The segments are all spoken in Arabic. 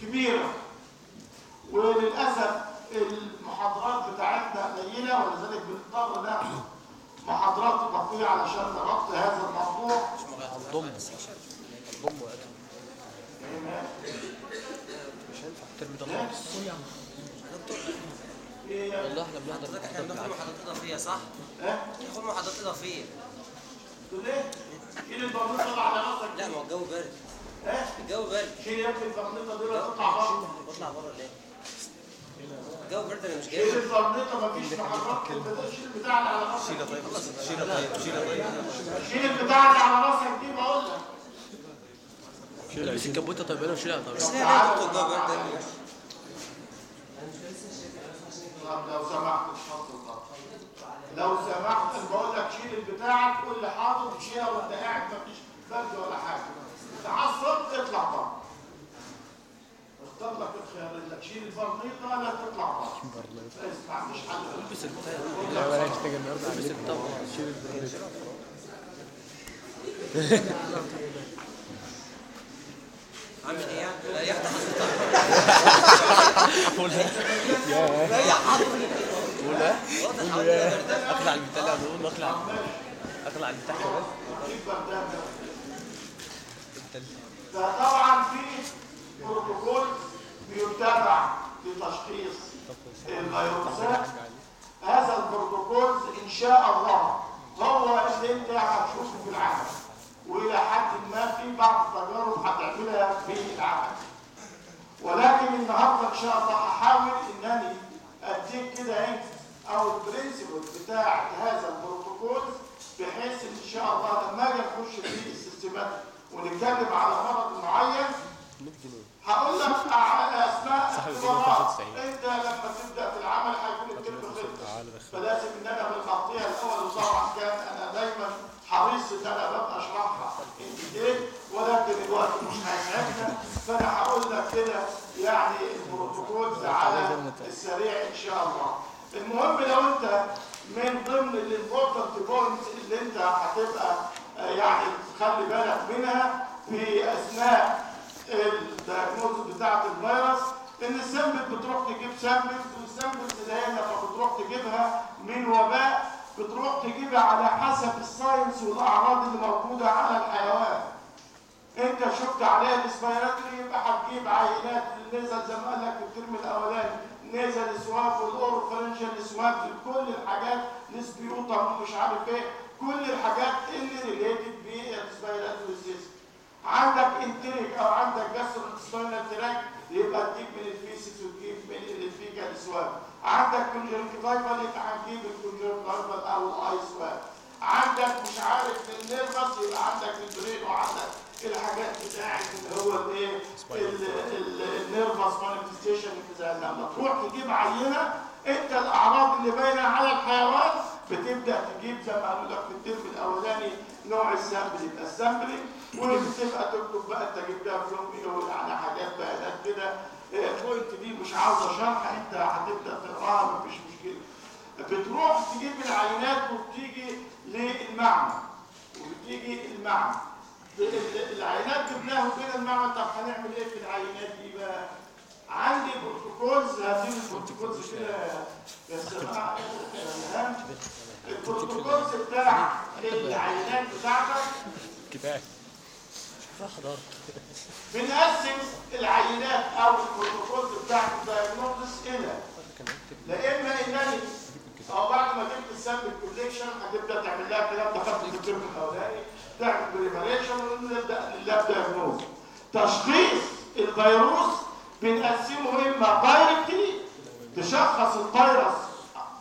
كبيره وللاسف المحاضرات بتاعتنا قليله ولذلك بنضطر نعمل محاضرات اضافيه علشان نغطي هذا الموضوع ضم ضم وقت مش هينفع الترم ده خالص والله إحنا بنحضر إحنا بناخد. محاضرات اضافيه صح؟ ها بناخد محاضرات اضافيه تقول إيه؟ البرنيطه اللي على راسك لا. ما هو الجو برد ها الجو برد. شيل يا ابني البرنيطه دي ولا تطلع بره بطلع بره ليه؟ الجو برد أنا مش شيل جاي البرنيطه مفيش محاضرات كده شيل البتاع اللي على راسك. شيلة طيب شيلة طيب شيلة طيب شيل البتاع اللي على راسك دي بقول لك. البس الكبوتة طيب أنا وشيلها طيب. بس ليه الجو برد لو سمحت اتفضل. لو سمحت بقول لك شيل البتاع تقول لي حاضر تشيلها وانت قاعد مفيش برد ولا حاجة. تعصب اطلع بره. اختار لك الخيار انك شيل البرنيطه لا تطلع بره. اسمع مش حل. البس البتاع البس البتاع شيل عامل إيه يفتح حضرتك ولا واضح حضرتك برد اقلع البتاع اقلع اقلع البتاع كمان أجيب بردان ده. التل- فطبعا في بروتوكول بيتبع لتشخيص الفيروسات هذا البروتوكول إن شاء الله هو اللي انت هتشوفه في العمل وإلى حد ما في بعض التجارب هتعملها في العمل ولكن النهارده إن شاء الله هحاول إنني أديك كده hint أو ال principle بتاع هذا البروتوكول بحيث إن شاء الله لما أجي نخش في السيستمات ونتكلم على مرض معين. 100 جنيه هقول لك على أسماء اختبارات. 95. إنت لما تبدأ في العمل هيكون تعالى دخل. فلازم إن أنا بنغطيها الأول وطبعا كان أنا دايما حريص إن أنا ببقى أشرحها in detail ولكن الوقت مش هيسعفنا فأنا هقول لك كده يعني البروتوكول على السريع إن شاء الله. المهم لو أنت من ضمن ال important points اللي أنت هتبقى يعني تخلي بالك منها في أثناء ال diagnosis بتاعة الفيروس إن ال sample بتروح تجيب samples وال samples اللي هي لما بتروح تجيبها من وباء بتروح تجيبها على حسب ال signs والأعراض اللي موجودة على الحيوان. أنت شفت عليها الاسبيراتوري يبقى هتجيب عينات اللي نزل زي ما قال لك الترم الأولاني نزل سواب والاوروفرنشال سواب كل الحاجات نسبيوتر ومش عارف إيه. كل الحاجات اللي ريليتد بالاسبيراتوري سيستم عندك انتريك أو عندك جاستروسبينال تراك يبقى تجيب من الفيسس وتجيب من الفيجا سواب عندك كونجنكتيفال يبقى هتجيب الكونجنكتيفال أو الاي سواب عندك مش عارف ال nervous يبقى عندك ال brain وعندك الحاجات بتاعت اللي هو الايه ال nervous manifestation لما تروح تجيب عينة أنت الأعراض اللي باينة على الحيوان بتبدأ تجيب زي ما قالوا لك في ال term الأولاني نوع ال sample يبقى ال sampling وبتبقى تكتب بقى انت جبتها في يوم إيه على حاجات بيانات كده. ال point دي مش عاوزة شرح انت هتبدأ تقراها مفيش مشكلة. بتروح تجيب العينات وبتيجي للمعمل. وبتيجي المعمل. العينات جبناها وكده المعمل طب هنعمل إيه في العينات دي بقى؟ عندي protocols هذه ال protocols كده يا سماعه ال protocols بتاع العينات بتاعتك. كفاية. كفايه حضرتك بنقسم العينات أو ال protocols بتاعت ال diagnosis إلى لا إما إنني أو بعد ما جبت ال sample collection هتبدا تعمل لها الكلام ده خدت في ال term الأولاني تعمل preparation ونبدأ ال lab diagnosis تشخيص الفيروس بنقسمه إما directly تشخص الفيروس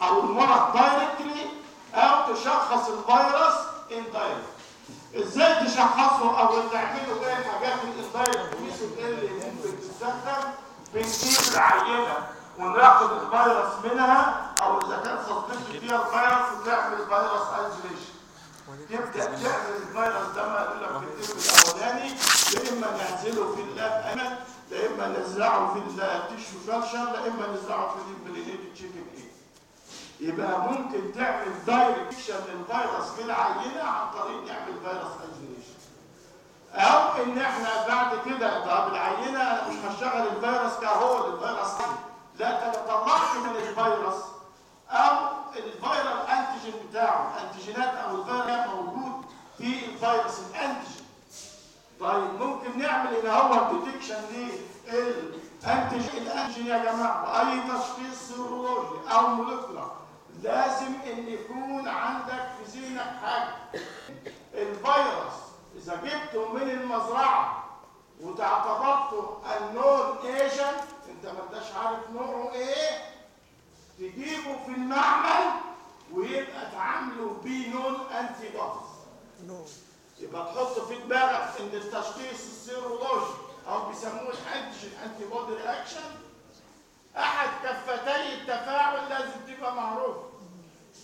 أو المرض directly أو تشخص الفيروس indirect إزاي تشخصه أو تعمله إيه الحاجات ال indirect method اللي ممكن تستخدم بنجيب العينة وناخد الفيروس منها أو إذا كان صدقت فيها الفيروس وتعمل virus isolation تبدا تعمل الفيروس ده ما أقول لك في الأولاني يا إما نعزله في ال lab animal يا إما نزرعه في ال tissue culture يا إما نزرعه في ال embryonated chicken egg. يبقى ممكن تعمل detection للفيروس في العينه عن طريق نعمل virus isolation أو إن إحنا بعد كده طب العينة مش هشغل الفيروس كهو الفيروس لا أنا طلعت من الفيروس أو ال viral antigen بتاعه الانتيجينات أو ال viral موجود في الفيروس ال antigen طيب ممكن نعمل إن هو detection لل antigen ال antigen يا جماعة اي تشخيص سيرولوجي أو molecular لازم إن يكون عندك في ذهنك حاجة. الفيروس إذا جبته من المزرعة وتعتبره ال unknown agent أنت ما أنتش عارف نوعه إيه تجيبه في المعمل ويبقى تعامله بيه known antibodies يبقى تحط في دماغك إن التشخيص السيرولوجي أو بيسموه ال antigen antibody reaction أحد كفتي التفاعل لازم تبقى معروف.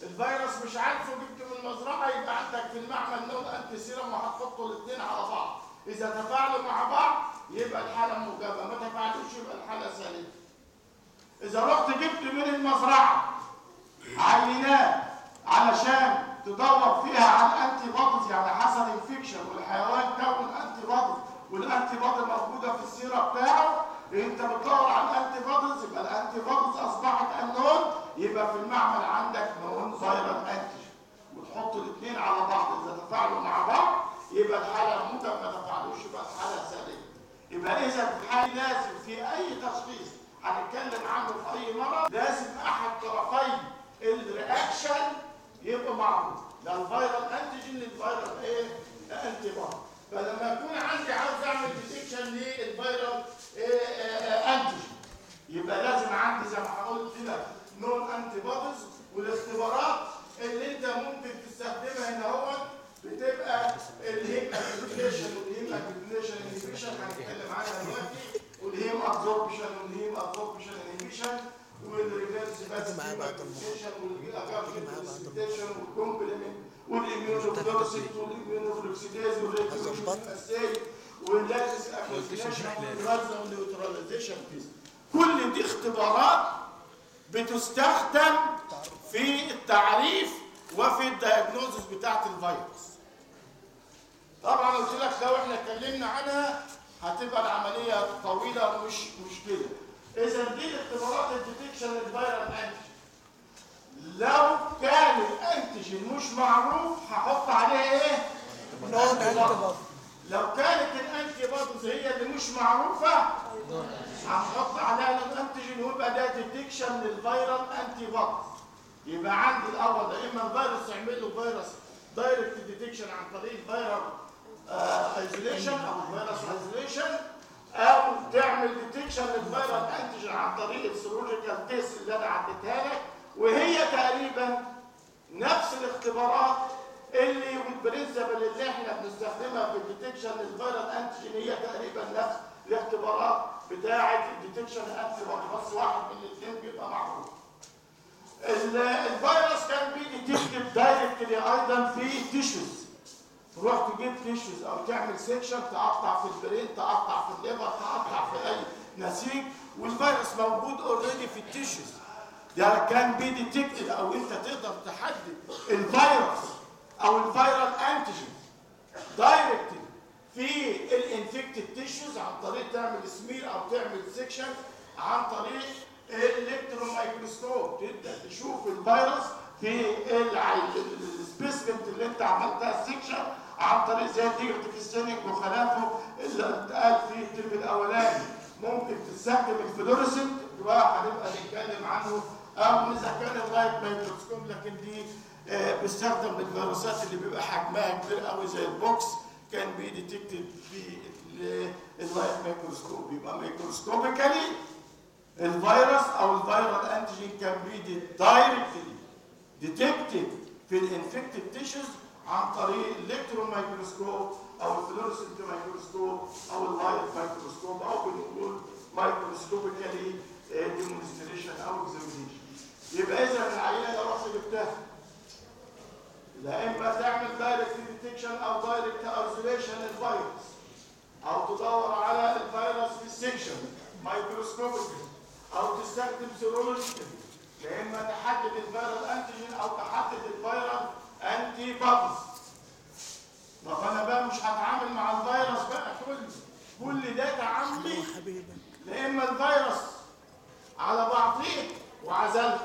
الفيروس مش عارفه جبته من المزرعه يبقى عندك في المعمل known antiserum وهتحطوا الاثنين على بعض. إذا تفاعلوا مع بعض يبقى الحالة موجبة ما تفاعلوش يبقى الحالة سالبه إذا رحت جبت من المزرعة عينات علشان تدور فيها على ال antibodies يعني حصل infection والحيوان كون antibodies وال antibody موجوده في السيرة بتاعه. أنت بتدور على ال antibodies يبقى ال antibodies أصبحت النون يبقى في المعمل عندك known viral antigen وتحط الاثنين على بعض إذا تفاعلوا مع بعض يبقى الحالة موجب ما تفاعلوش يبقى الحالة سالبه يبقى إذا الحالة لازم في أي تشخيص هنتكلم عنه في أي مرض لازم أحد طرفي ال reaction يبقى معروف يا ال viral antigen يا ال viral إيه؟ anti فلما يكون عندي عاوز أعمل detection لل viral antigen يبقى لازم عندي زي ما قلت لك known antibodies والاختبارات اللي أنت ممكن تستخدمها هنا هو بتبقى ال hemagglutination وال hemagglutination inhibition هنتكلم عنها دلوقتي. وال hemadsorption وال hemadsorption inhibition كل دي اختبارات بتستخدم في التعريف وفي ال diagnosis بتاعت الفيروس طبعا قلت لك لو إحنا اتكلمنا عنها هتبقى العملية طويلة مش مش كده إذا دي اختبارات ال detection لل viral antigen لو كان ال antigen مش معروف هحط عليه إيه؟ لو كانت ال antigen antibodies هي اللي مش معروفة هنحط عليها ال antigen ويبقى ده detection لل viral antibodies يبقى عندي الأول ده إما الفيروس يعمل له virus direct detection عن طريق ال viral isolation أو ال virus isolation أو تعمل detection لل viral antigen عن طريق ال serological test اللي أنا عديتها لك وهي تقريبا نفس الاختبارات اللي وال principle اللي إحنا بنستخدمها في ال detection لل viral antigen هي تقريبا نفس الاختبارات بتاعة ال detection anti بس واحد من الاثنين بيبقى معروف. ال- الفيروس can be detected directly أيضا في tissues تروح تجيب tissues أو تعمل section تقطع في ال brain تقطع في ال liver تقطع في أي نسيج والفيروس موجود already في ال tissues ده can be detected أو أنت تقدر تحدد الفيروس أو ال viral antigen directly في ال infected tissues عن طريق تعمل سمير أو تعمل section عن طريق ال electron microscope تبدا تشوف الفيروس في ال specimen اللي أنت عملتها section عن طريق زي ال negative staining وخلافه اللي اتقال في ال term الأولاني ممكن تستخدم ال fluorescent بقى هنبقى نتكلم عنه. أو إذا كان ال light microscope لكن دي آه، بيستخدم الفيروسات اللي بيبقى حجمها كبير قوي زي ال pox can be detected ال light microscope يبقى microscopically الفيروس أو ال viral antigen can be directly detected في ال infected tissues عن طريق ال electron microscope أو ال fluorescent microscope أو ال light microscope أو بنقول microscopically demonstration أو examination يبقى إذا العينه لو رحت جبتها. لا إما تعمل direct detection أو direct isolation للفيروس أو تدور على الفيروس في ال section microscopical أو تستخدم serological يا إما تحدد ال viral antigen أو تحدد ال viral antibodies طب أنا بقى مش هتعامل مع الفيروس بقى. كل كل ده تعاملي لا إما الفيروس. على بعضيه وعزلته.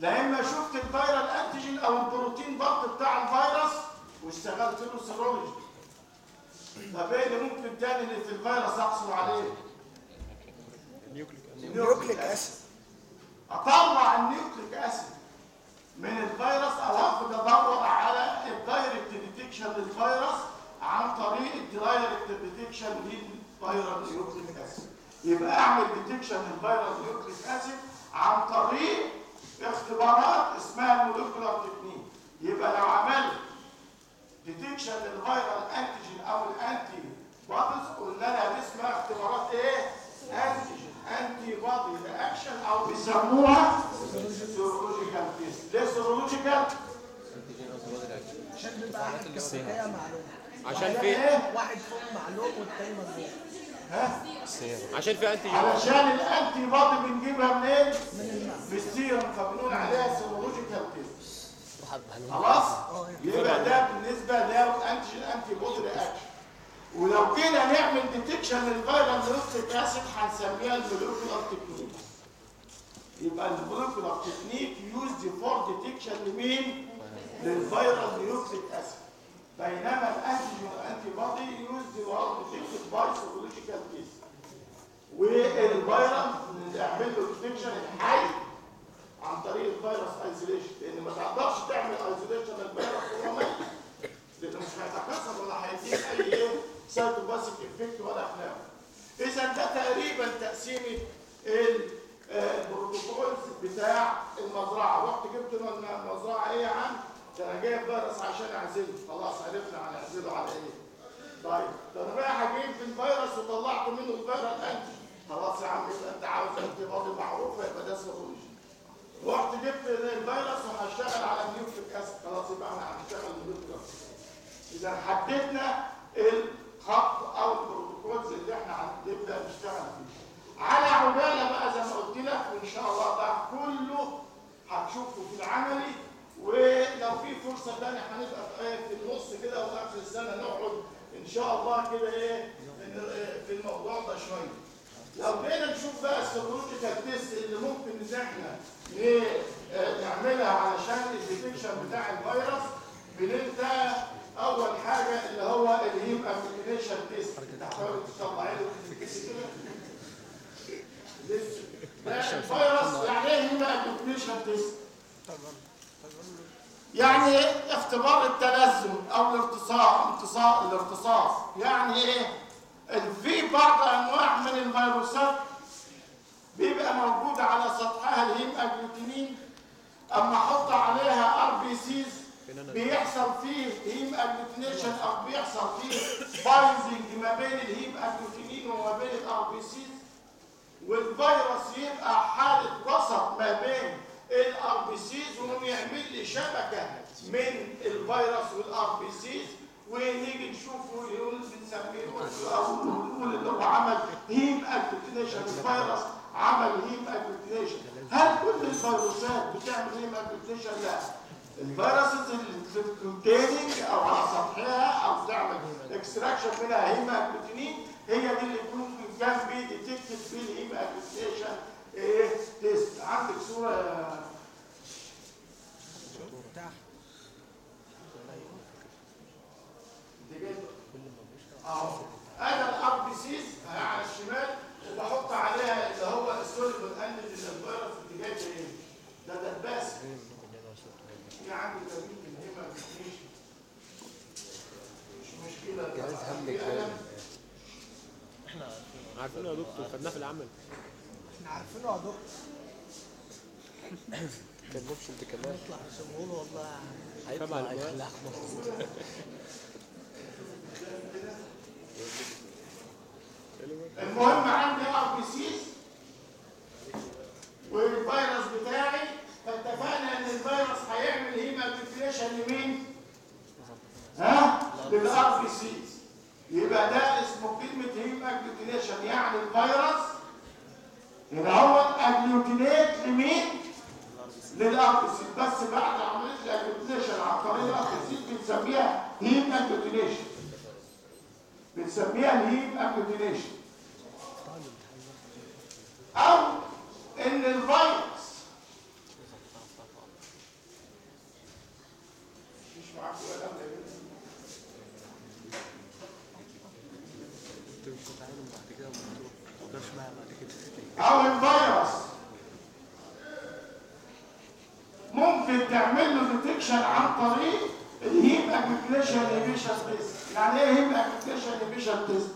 لا إما شفت ال viral antigen أو البروتين ضغط بتاع الفيروس واشتغلت له serology. طب إيه اللي ممكن تاني اللي في الفيروس أحصل عليه؟ nucleic acid. أطلع ال nucleic acid. من الفيروس أو اخد ادور على ال direct detection للفيروس عن طريق ال direct detection لل viral nucleic acid يبقى أعمل detection لل viral nucleic acid عن طريق اختبارات اسمها ال molecular technique يبقى لو عملت detection لل viral antigen أو ال antibodies قلنا لها اسمها اختبارات إيه؟ antigen antibody reaction أو بيسموها serological test ليه serological؟ عشان بيبقى واحد كمية معلومة عشان في؟ واحد فوق معلوم والتاني مظبوط ها؟ عشان في انتي علشان ال antibody بنجيبها منين؟ من السيرم فبنقول عليها serological test خلاص؟ يبقى ده بالنسبة لل antigen antibody reaction ولو جينا نعمل detection لل viral nucleic acid هنسميها ال molecular technique. يبقى ال molecular technique used for detection لمين؟ لل viral nucleic acid بينما ال antigen antibody used for detection by serological test والفيروس نعمل له detection الحي عن طريق ال virus isolation لأن ما تقدرش تعمل isolation للفيروس وهو ميت. لأنه مش هيتكسر ولا هيديك أي cytopathic effect ولا خلاف إذا ده تقريبا تقسيمه ال- آه، ال protocols بتاع المزرعة. رحت جبت المزرعة إيه يا عم؟ ده أنا جايب فيروس عشان أعزله. خلاص عرفنا هنعزله على إيه. طيب ده أنا هجيب في الفيروس وطلعت منه الفيروس انتي خلاص يا عم يبقى أنت عاوز antibody معروفه يبقى ده serology رحت جبت الفيروس وهشتغل على ال nucleic acid خلاص يبقى إحنا هنشتغل ال nucleic acid إذا حددنا الخط أو ال protocols اللي إحنا هنبدأ نشتغل فيه. على عجاله بقى زي ما قلت لك وان شاء الله ده كله هتشوفه في العملي. ولو في فرصة ثانية هنبقى في إيه في النص كده وفي آخر السنة نقعد إن شاء الله كده إيه في- في الموضوع ده شوية. لو جينا نشوف بقى ال serological test اللي ممكن إن إحنا آه، نعملها علشان ال detection بتاع الفيروس بنبدأ أول حاجة اللي هو ال haemagglutination test. تحاول تطلع له لسه ده الفيروس يعني إيه haemagglutination test؟ يعني اختبار التلازن أو الارتصاص امتصاص الارتصاص. يعني إيه؟ في بعض أنواع من الفيروسات بيبقى موجود على سطحها ال haemagglutinin أما أحط عليها RBCs بيحصل فيه haemagglutination أو بيحصل فيه binding ما بين ال haemagglutinin وما بين ال RBCs والفيروس يبقى حالة وسط ما بين ال RBCs ويعمل لي شبكة من الفيروس وال RBCs ونيجي نشوفه يقول بنسميه أو نقول اللي هو عمل haemagglutination الفيروس عمل haemagglutination هل كل الفيروسات بتعمل haemagglutination؟ لا. ال viruses اللي أو على سطحها أو تعمل extraction منها haemagglutinin هي دي اللي ممكن can be detected في ال haemagglutination إيه؟ test عندك صورة يا دي جايبة. اهو أنا الار بي سيز على الشمال وبحط عليها اللي هو السوليبل انتيجين الفيروس إيه ده دباس في عندي مش مش مشكله هم عارفينه يا دكتور خدناه في العمل إحنا عارفينه يا دكتور اوبشن انت كمان نسيبه له والله هيطلع هيخلعك المهم عندي RBCs والفيروس بتاعي فاتفقنا إن الفيروس هيعمل هيما ديفليشن لمين؟ ها؟ لل RBCs يبقى ده اسمه كلمة haemagglutination يعني الفيروس يبقى هو agglutinate لمين؟ لل RBCs بس بعد عملية ال agglutination عن طريق ال RBCs بنسميها haemagglutination بنسميها ال haemagglutination أو إن الفيروس مش معاك ولا لا انت مش هتعامل بعد كده ما تقدرش معايا بعد كده أو الفيروس. ممكن تعمل له detection عن طريق ال hemagglutination inhibition test يعني إيه hemagglutination inhibition test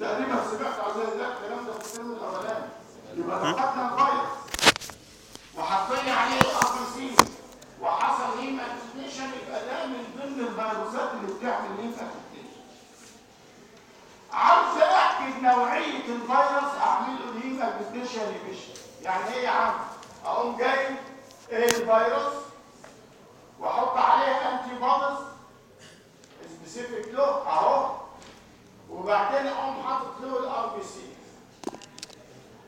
تقريبا سمعت عن ده الكلام ده في الفيلم الأولاني. يبقى لو خدنا الفيروس. وحطينا عليه RBC وحصل hemagglutination يبقى ده من ضمن الفيروسات اللي بتعمل hemagglutination عاوز احدد نوعية الفيروس أعمل له ال hemagglutination inhibition يعني إيه يا عم؟ أقوم جايب الفيروس وأحط عليه antibodies specific له أهو وبعدين أقوم حاطط له ال RBC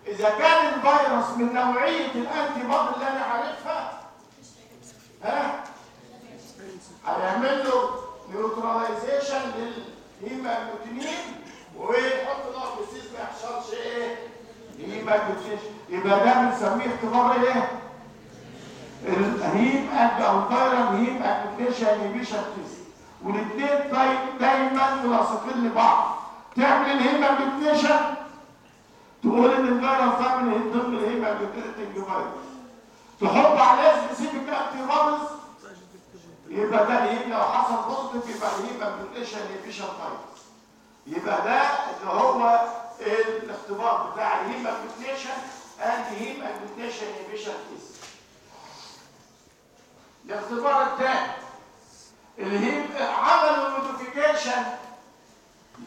إذا كان الفيروس من نوعية ال antibody اللي أنا عارفها ها؟ هنعمل له neutralization لل hemagglutinin ويحط RBC ما يحصلش إيه؟ hemagglutination يبقى ده بنسميه اختبار إيه؟ ال heme and أو viral hemagglutination inhibition test والاثنين داي- دايما ملاصقين لبعض. تعمل ال hemagglutination تقول إن الفيروس ده من ضمن ال hemagglutinating virus تحط عليه specific antibodies يبقى ده ال heme لو حصل positive يبقى ال hemagglutination inhibition virus. يبقى ده اللي هو الاختبار بتاع ال hemagglutination and hemagglutination inhibition test الاختبار الثاني اللي هي عملوا modification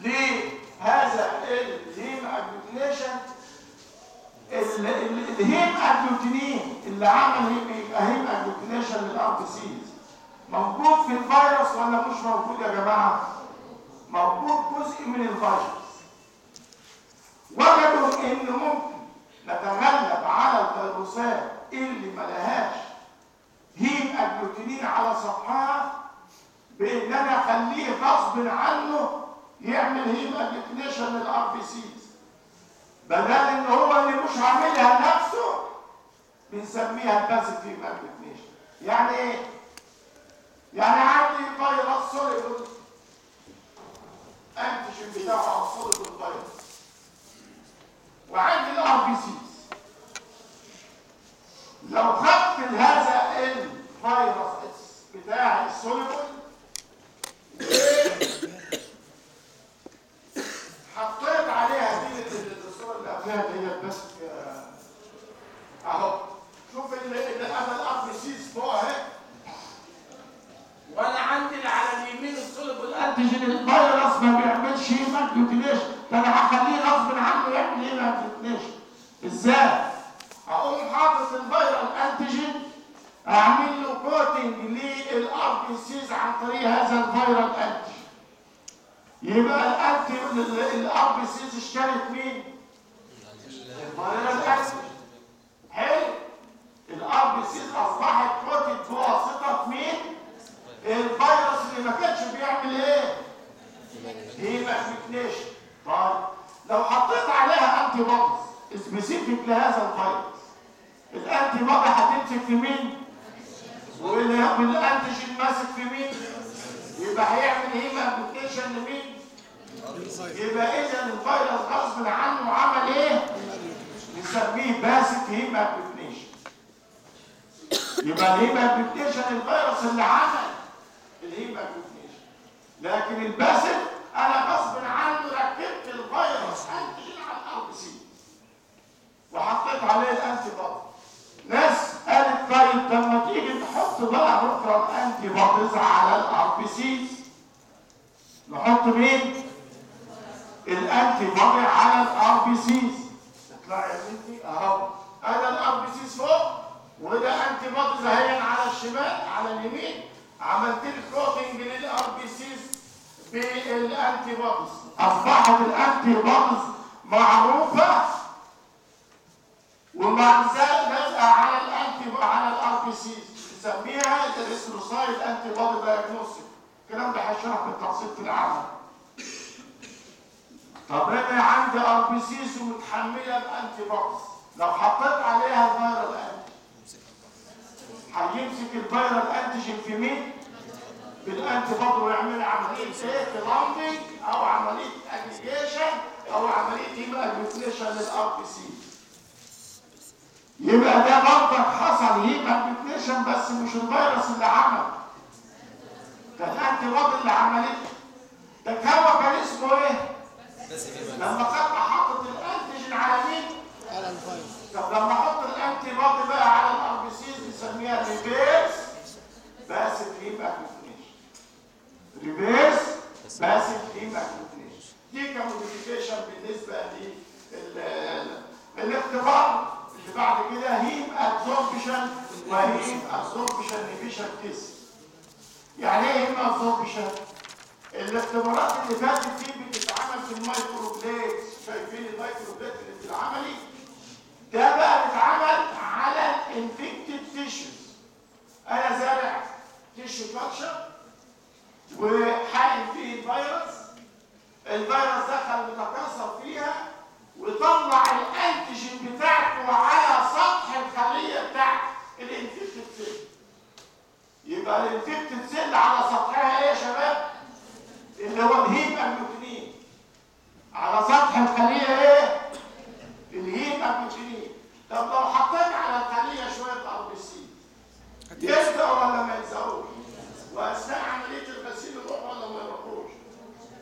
لهذا ال hemagglutination ال hemagglutinin اللي عمل hemagglutination لل RBCs موجود في الفيروس ولا مش موجود يا جماعة؟ موجود جزء من الفيروس وجدوا إن ممكن نتغلب على الفيروسات اللي ملهاش hemagglutinin على سطحها بإن أنا أخليه غصب عنه يعمل hemagglutination لل RBCs بدل إن هو اللي مش عاملها نفسه بنسميها passive hemagglutination. يعني إيه؟ يعني عندي فيروس soluble antigen بتاعه soluble virus وعندي ال RBCs لو خدت هذا الفيروس بتاع ال soluble حطيت عليها دي الصورة اللي قبلها هي بس اهو شوف اللي اللي أنا ال RBCs فوق اهي وأنا عندي اللي على اليمين ال soluble antigen الفيروس ما بيعملش hemagglutination ده أنا هخليه غصب عنه يعمل إيه hemagglutination إزاي؟ اقوم حاطط ال viral antigen أعمل له coating لل RBCs عن طريق هذا ال viral antigen يبقى ال anti ال RBCs اشترت مين؟ ال viral antigen حلو ال RBCs اصبحت coated بواسطه مين؟ الفيروس اللي ما كانش بيعمل إيه؟ هيماتيكنيشن طيب لو حطيت عليها antibodies specific لهذا الفيروس ال antibody هتمسك في مين؟ وال- وال antigen ماسك في مين؟ يبقى هيعمل هيماتيكنيشن لمين؟ يبقى اذا الفيروس غصب عنه عمل إيه؟ نسميه passive hemagglutination يبقى الهيماتيكنيشن الفيروس اللي عمل الهيماتيكنيشن لكن ال passive أنا غصب عنه ركبت الفيروس. antigen على ال RBC وحطيت عليه ال antibody ناس قالت طيب طب ما تيجي نحط بقى بكرة ال antibodies على ال RBC نحط مين؟ ال antibody على ال RBC اطلع يا بنتي أهو. أنا ال RBC فوق وده antibodies اهي على الشمال على اليمين. عملت لي coating لل RBCs بال antibodies أصبحت ال antibodies معروفة. ومع ذلك لازقه على ال anti على ال RBCs نسميها ال erythrocyte antibody diagnostic الكلام ده هشرح بالتفصيل في العملي. طب أنا عندي RBCs ومتحمله ب antibodies لو حطيت عليها ال viral anti هيمسك ال viral antigen في مين؟ بال antibody ويعمل عملية إيه؟ clumping أو عملية اجريجيشن أو عملية hemagglutination لل RBC. يبقى ده برضك حصل hemagglutination بس مش الفيروس اللي عمل. ده ال antibody اللي عملته. ده هو كان اسمه إيه؟ لما كنت حاطط ال antigen على مين؟ طب لما أحط ال antibody بقى على ال RBCs نسميها reverse passive hemagglutination reverse passive hemagglutination دي ك modification بالنسبة لل الاختبار اللي بعد كده hemadsorption و hemadsorption inhibition test يعني إيه hemadsorption الاختبارات اللي فاتت دي بتتعمل في ال microplate شايفين ال microplate اللي بتتعملي ده بقى بيتعمل على ال infected tissues أنا زارع tissue culture وحاقن فيه الفيروس. الفيروس دخل متكاثر فيها وطلع ال antigen بتاعته على سطح الخلية بتاعت ال infected cell. يبقى ال infected cell على سطحها إيه يا شباب؟ اللي هو ال hemagglutinin على سطح الخلية إيه؟ ال hemagglutinin طب لو حطيت على الخلية شوية RBC يلزق ولا ما يلزقوش؟ وأثناء عملية الغسيل يروح ولا ما يروحوش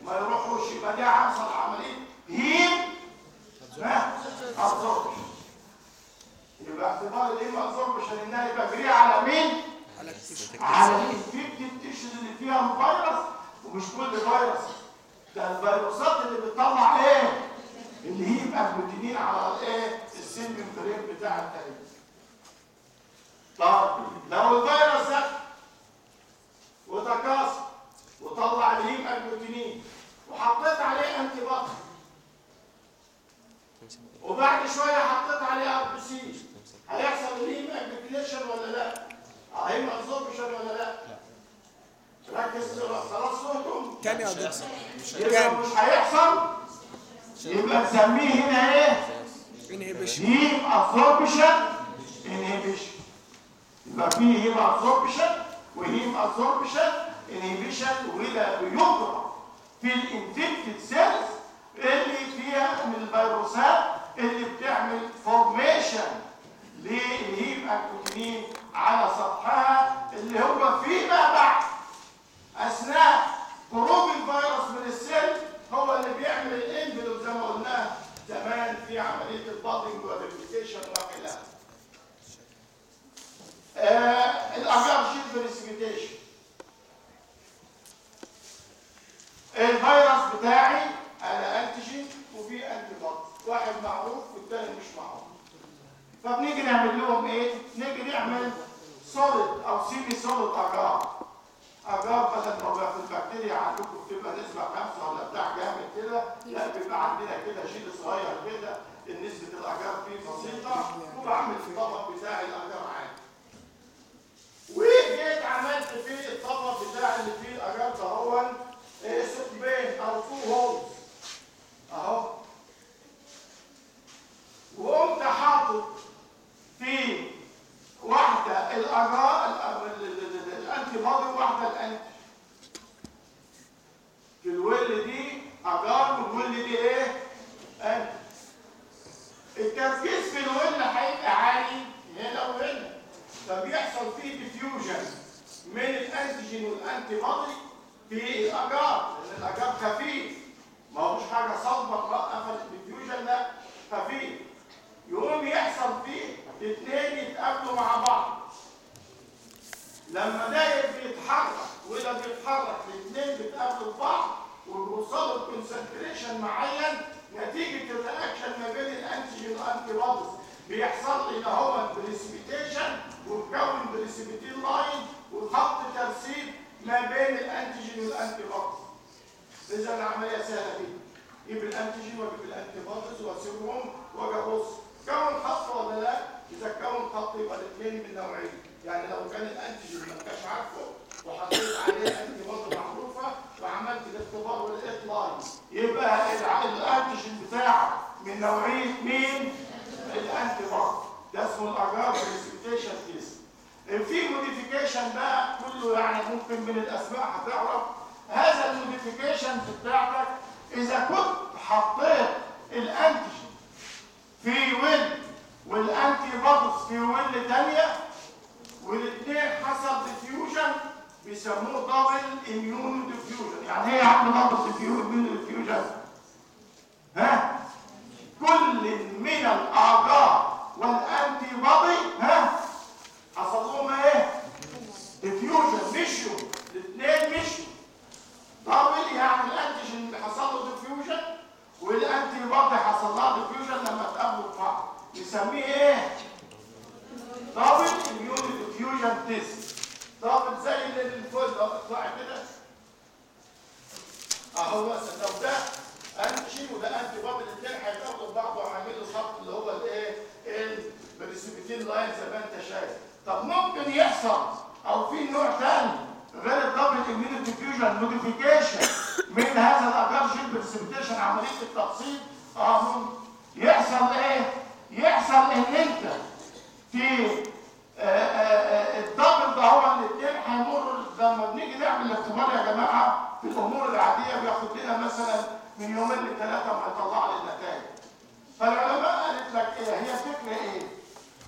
ما يروحوش يبقى دي حصل عملية hem ها adsorption يبقى اعتبار ال hemadsorption إنها يبقى جري على مين؟ على ال infected tissues اللي فيها الفيروس ومش كل فيروس ده الفيروسات اللي بتطلع إيه؟ اللي hemagglutinin على الايه؟ ال cell membrane بتاع الخليه. طب لو الفيروس ده وتكاثر وطلع ال hemagglutinin وحطيت عليه antibody وبعد شوية حطيت عليه RB C هيحصل ال hemagglutination ولا لا؟ hemadsorption ولا لا؟ ركز خلاص صوتهم. كان يا دكتور. مش هيحصل. يبقى نسميه هنا إيه؟ inhibition hemadsorption inhibition يبقى فيه hemadsorption و hemadsorption inhibition وده بيضرب في ال infected cells اللي فيها من الفيروسات اللي بتعمل formation لل hemagglutinin على سطحها اللي هو فيما بعد أثناء خروج الفيروس من ال cell هو اللي بيعمل ال envelope زي ما قلنا زمان في عملية ال budding وال replication وخلافه. آه gel precipitation الفيروس بتاعي أنا antigen وفي anti واحد معروف والتاني مش معروف. فبنيجي نعمل لهم إيه؟ نيجي نعمل solid أو semi solid agar agar بدل ما البكتيريا عندكم بتبقى نسبة خمسة ولا بتاع جامد كده لا بيبقى عندنا كده شيل صغير كده نسبه الاجار فيه بسيطة وبعمل في الطبق بتاعي الاجار عادي وجيت عملت في الطبق بتاعي اللي فيه الاجار ده هو ثقبين أو two holes أهو. وقمت حاطط في واحدة ال agar ال antibody وواحدة ال anti. في ال well دي agar وال well دي إيه؟ anti. التركيز في ال well هيبقى عالي هنا وهنا. فبيحصل فيه diffusion من ال antigen وال antibody في الاجار لأن الاجار خفيف ما هوش حاجة صلبة قفلت ال diffusion لا خفيف يقوم يحصل فيه الاثنين يتقابلوا مع بعض. لما ده بيتحرك وده بيتحرك الاثنين بيتقابلوا بعض وبيوصلوا ل concentration معين نتيجة ال reaction ما بين ال antigen وال antibodies بيحصل لي هو precipitation وتكون precipitin line وخط ترسيب ما بين ال antigen وال antibodies إذا العملية سهلة جدا. أجيب ال antigen واجيب ال antibodies وأسيبهم وأجي أبص كون خط ولا لا اذا كون خط يبقى الاثنين من نوعين يعني لو كان ال antigen ما انتش عارفه وحطيت عليه antibody معروفه وعملت الاختبار ولقيت line يبقى ال antigen بتاعك من نوعيه مين؟ ال antibody ده اسمه ال agar precipitation test في modification بقى كله يعني ممكن من الأسماء هتعرف. هذا ال modification بتاعتك إذا كنت حطيت ال antigen في well وال antibodies في well ثانية والاثنين حصل diffusion بيسموه double immune diffusion يعني إيه يا عم double immune diffusion ها؟ كل من الأعضاء وال antibody ها؟ حصل لهم إيه؟ diffusion مشوا الاثنين مشوا double يعني ال antigen اللي حصل له diffusion وال antibody حصل لها diffusion لما اتقابلوا ببعض نسميه إيه؟ double immune diffusion test double زي اللي ال well لو تطلع كده. أهو لو ده antigen وده antibody الاثنين هيتقابلوا ببعض وهيعملوا خط اللي هو الإيه؟ ال precipitin line زي ما أنت شايف. طب ممكن يحصل أو في نوع ثاني غير ال double immune diffusion modification من هذا ال agar gel precipitation عملية التقسيم آه ممكن يحصل إيه؟ يحصل إن أنت في ال double ده هو الاثنين هيمروا لما بنيجي نعمل الاختبار يا جماعة في الأمور العادية بياخد لنا مثلا من يومين لثلاثة ما يطلع لي النتائج. فالعلماء قالت لك إيه؟ هي الفكرة إيه؟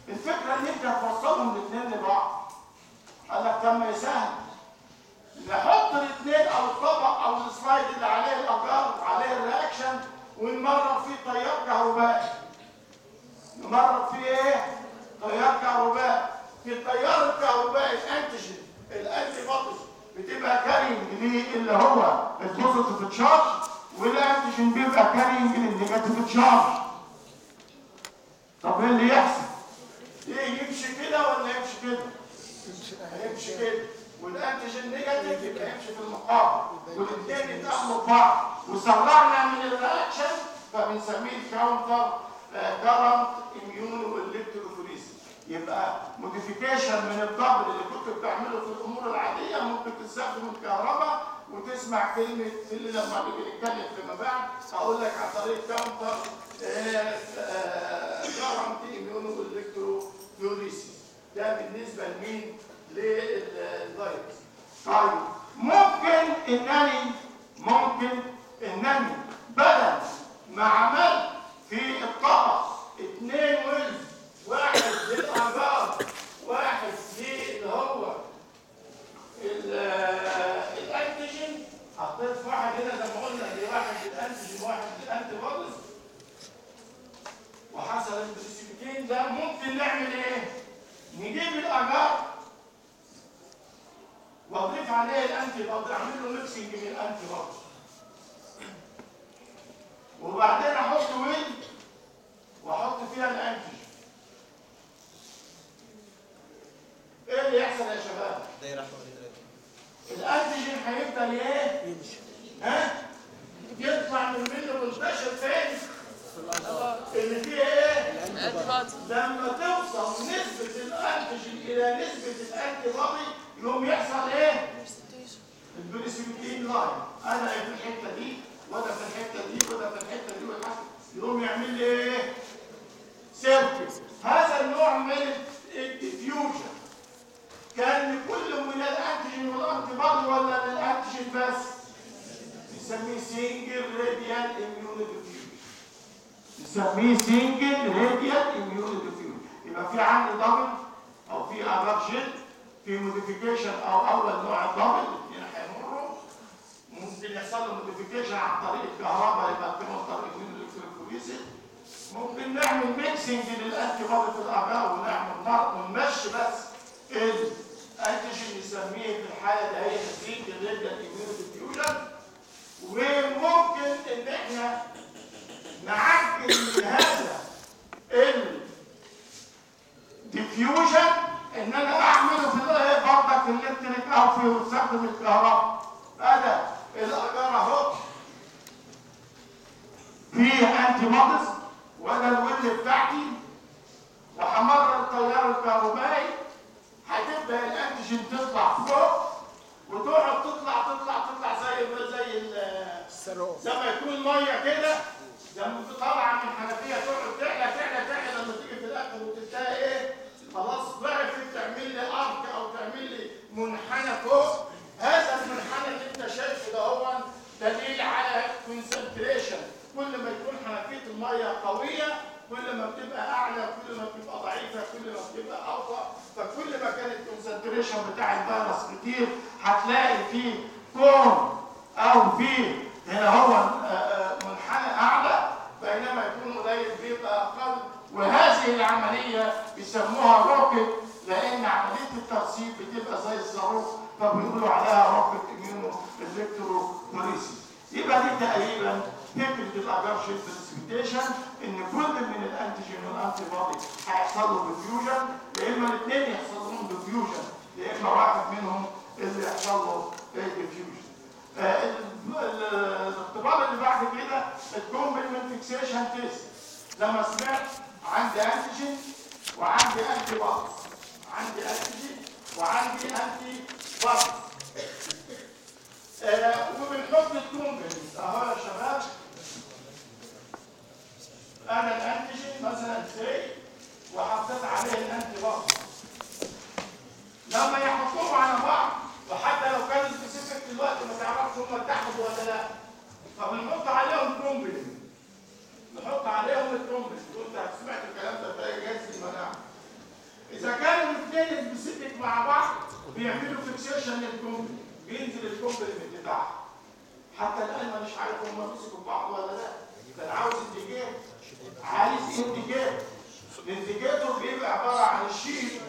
الفكرة إن أنت توصلهم الاثنين لبعض. قال لك طب ما يسهل. نحط الاثنين أو الطبق أو ال slide اللي عليه الاجار عليه ال reaction ونمرر فيه تيار كهربائي. نمرر فيه إيه؟ تيار كهربائي. في التيار الكهربائي ال antigen ال antibodies بتبقى carrying اللي هو ال positive charge وال antigen بيبقى carrying لل negative charge طب إيه اللي يحصل؟ إيه يمشي كده ولا يمشي كده؟ هيمشي كده وال antigen negative يبقى يمشي في المقابل والاثنين يتقابلوا بعض وسرعنا من ال reaction فبنسميه ال counter current immunoelectrophoresis يبقى modification من ال double اللي كنت بتعمله في الأمور العادية ممكن تستخدم الكهرباء وتسمع كلمة اللي لما نيجي نتكلم فيما بعد هقول لك عن طريق counter current immunoelectrophoresis ده بالنسبة لمين؟ للفيروس. طيب ممكن إنني ممكن إنني بدل ما عملت في الطبق اثنين wells واحد لل antibody واحد اللي هو ال- ال antigen. حطيت واحد هنا زي ما قلنا اللي واحد لل antigen واحد لل antibodies وحصل ال precipitin ده. ممكن نعمل إيه؟ نجيب الاجار واضيف عليه ال antibody أعمل له mixing من ال antibody وبعدين أحط well وأحط فيها ال antigen إيه اللي يحصل يا شباب؟ ال antigen هيفضل إيه؟ يمشي ها؟ يطلع من منه منتشر فين؟ اللي فيه إيه؟ لما توصل نسبة ال antigen إلى نسبة ال antibody يقوم يحصل إيه؟ ال precipitin line أنا في الحتة دي وده في الحتة دي وده في الحتة دي والحتة يقوم يعمل لي إيه؟ circle. هذا النوع من ال diffusion. كان لكل من ال antigen وال antibody ولا لل antigen بس؟ نسميه single radial immunodiffusion نسميه single radial immunodiffusion يبقى في عندي دبل أو في ابرشن في موديفيكيشن أو أول نوع دبل هيمروا ممكن يحصل له موديفيكيشن عن طريق الكهرباء يبقى عن طريق الالكتروفوريسيس ممكن نعمل ميكسنج للانتي بودي في الاعضاء ونعمل ونمشي بس الأنتيجين نسميه في الحالة ده هي نتيجه اميون ديفيوجن وممكن إن إحنا نعجل من هذا ال diffusion إن أنا اعمله في الايه برضك في ال electric أو في مستخدم الكهرباء. هذا الاجار أهو. فيه antibodies وأنا ال well بتاعتي. وهمرر التيار الكهربائي. هتبدا ال antigen تطلع فوق. وتقعد تطلع تطلع تطلع زي زي ال- الصاروخ. زي ما يكون مية كده. لما طالعه من الحنفية تقعد تعلى تعلى تعلى. لما تيجي في الآخر وتنتهي إيه؟ خلاص ضعفت تعمل لي arc أو تعمل لي منحنى فوق هذا المنحنى اللي أنت شايفه ده هو دليل على concentration كل ما يكون حنفية المية قوية كل ما بتبقى أعلى كل ما بتبقى ضعيفة كل ما بتبقى أقوى. فكل ما كان ال concentration بتاع الفيروس كتير هتلاقي فيه كون أو فيه هنا هو آه، آه، منحنى أعلى بينما يكون قليل بيبقى أقل. وهذه العملية بيسموها rocket لأن عملية الترسيب بتبقى زي الصاروخ فبيقولوا عليها rocket immunoelectrophoresis يبقى دي تقريبا فكره ال agar gel precipitation إن كل من ال antigen وال antibody هيحصل له diffusion يا إما الاثنين يحصل لهم diffusion يا إما واحد منهم اللي يحصل له diffusion آه، ال- ال- الاختبار اللي بعد كده ال complement fixation test لما سمعت عندي antigen وعندي antibody عندي antigen وعندي anti آه، وبنحط ال complement أهو يا شباب. أنا ال antigen مثلا زي وحطيت عليه ال antibody لما يحطوهم على بعض وحتى لو كان specific دلوقتي ما تعرفش هم اتحدوا ولا لا. فبنحط عليهم complement نحط عليهم ال complement وانت سمعت الكلام ده في جهاز المناعة. إذا كانوا الاثنين specific مع بعض بيعملوا fixation لل complement بينزل ال complement بتاعهم حتى الآن مش عارف هم مسكوا بعض ولا لا كان عاوز انديكيتور عايز indicator ال indicator بيبقى عبارة عن الشيء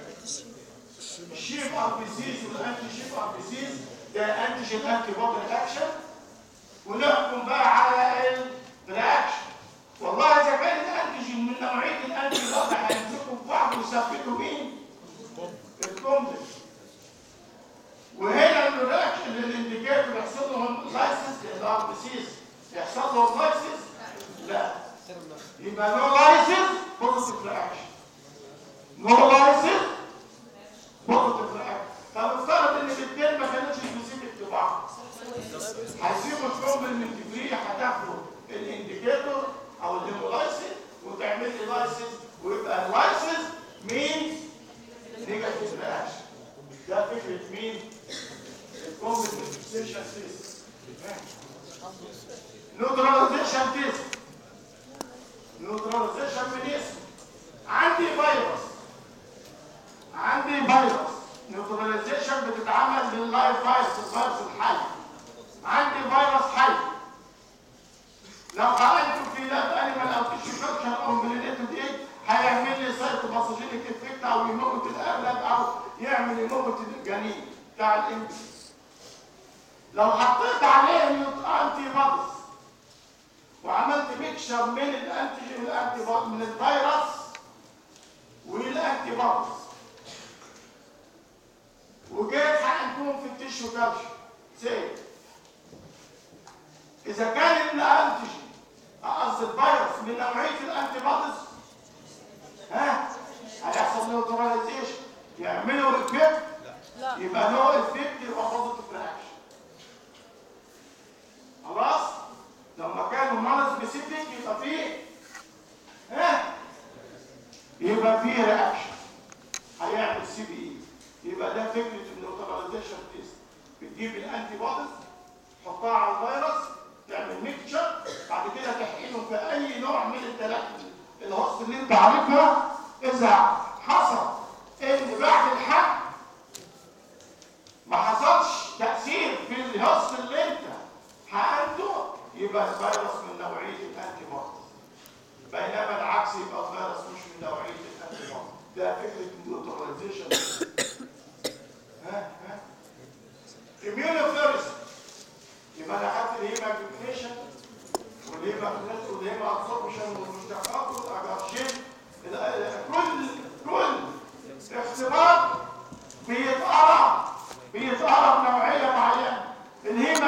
ال sheep RBCs وال anti RBCs ده antigen antibody reaction ونحكم بقى على ال reaction والله إذا كان ال antigen من نوعية ال antibody بعض ويثبتوا مين؟ ال complex وهنا ال reaction ال indicator يحصل لهم lysis يحصل لهم lysis؟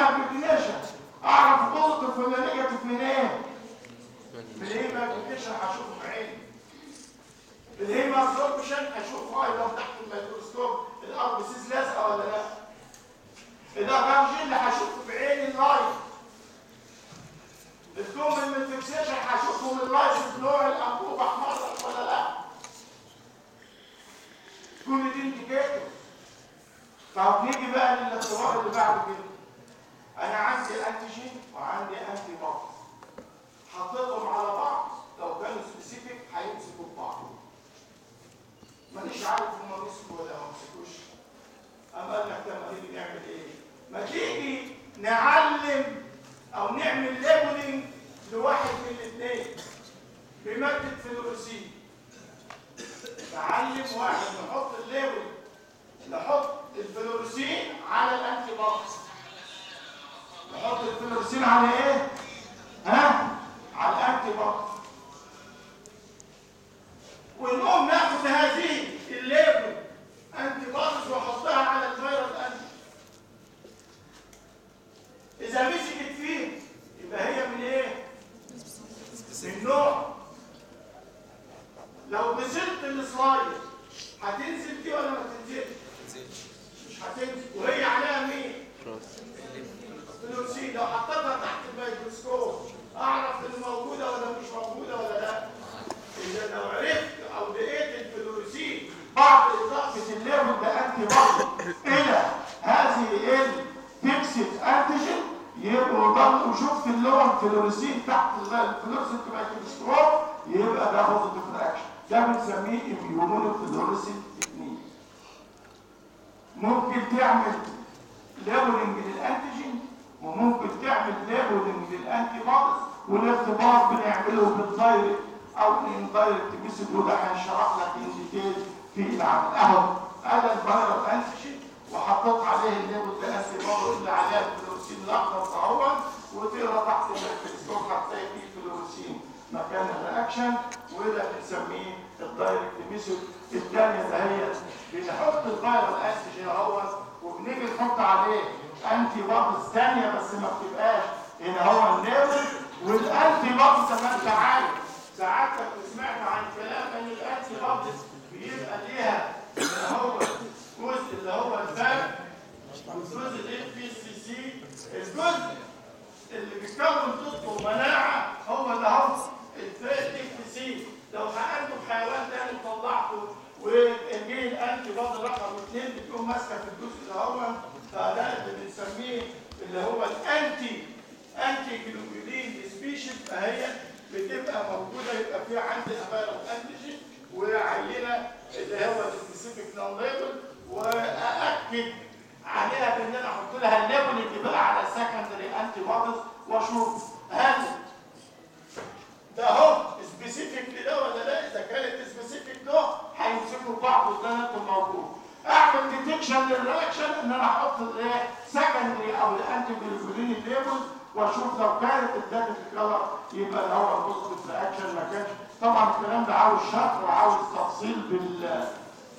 الهيماجلوبينيشن أعرف بوزيتيف ولا نيجاتيف منين؟ من الهيماجلوبينيشن هشوفه بعيني الهيماابسوربشن هشوفه أيضا تحت الميكروسكوب. الأرض سيس لازقه ولا لا؟ الأغانجين اللي هشوفه بعين اللايف. الكومن من فيكسيشن هشوفه من اللايف نوع الأنبوبة أحمر ولا لا؟ كل دي انديكيتور طب نيجي بقى للاختبار اللي بعد كده. أنا عندي antigen وعندي antibodies حطيتهم على بعض لو كانوا specific هيمسكوا ببعض. مانيش عارف هما مسكوا ولا ما مسكوش قال لك لما نيجي نعمل إيه؟ ما تيجي نعلم أو نعمل labeling لواحد من الاثنين بمادة fluorescein. نعلم واحد نحط ال label نحط ال fluorescein على ال antibodies نحط ال fluorescein على إيه؟ ها؟ على ال antibodies ونقوم ناخد هذه ال labeled antibodies واحطها على ال virus antigen إذا مسكت فيه يبقى هي من إيه؟ من نوع. لو نزلت ال slide هتنزل دي ولا ما تنزلش؟ مش هتنزل. وهي عليها مين؟ fluorescein لو حطيتها تحت الميكروسكوب أعرف ان موجودة ولا مش موجودة ولا لأ. إذا لو عرفت أو لقيت ال fluorescein بعد إضافة ال labeled antibody إلى هذه ال fixed antigen يبقوا ضل وشفت اللون fluorescein تحت ال fluorescein microscope يبقى ده positive reaction ده بنسميه immunofluorescein technique ممكن تعمل labeling لل antigen وممكن تعمل labeling لل antibodies والاختبار بنعمله بال direct أو ال indirect method وده هنشرح لك in detail في العمل اهو أنا ال virus antigen وحطيت عليه ال labeled antibodies اللي عليها ال fluorescein الاخضر اهو وتقرأ تحت الميكروسكوب هتلاقي فيه fluorescein مكان ال reaction وده بنسميه ال direct method الثانية ده هي بنحط ال virus antigen اهو وبنيجي نحط عليه antibodies ثانية بس ما بتبقاش هنا هو ال label والانتي زي ما انت عارف ساعتك سمعت عن كلام إن ال antibodies بيبقى ليها اللي هو الجزء اللي هو الفم والجزء الاف بي سي سي الجزء اللي بيتكون ضده مناعه هو اللي هو. الاف سي لو في حيوان تاني وطلعته وجه الانتي بودي رقم اثنين بتكون ماسكة في الجزء اللي هو فده اللي بنسميه اللي هو الانتي انتي جلوبولين سبيشيز فهي بتبقى موجودة يبقى في عندي virus antigen وعينة اللي هو ال specific non label وأأكد عليها بإن أنا أحط لها ال label اللي بقى على ال secondary antibodies وأشوف هل ده اهو specific لده ولا لا. إذا كانت specific ده هيمسكوا بعض قدام الموجود اعمل detection لل reaction إن أنا أحط الإيه؟ secondary أو ال antiglobulin label وأشوف لو كانت الداتا كلر يبقى ده هو ال positive reaction ما كانش. طبعا الكلام ده عاوز شرح وعاوز تفصيل بال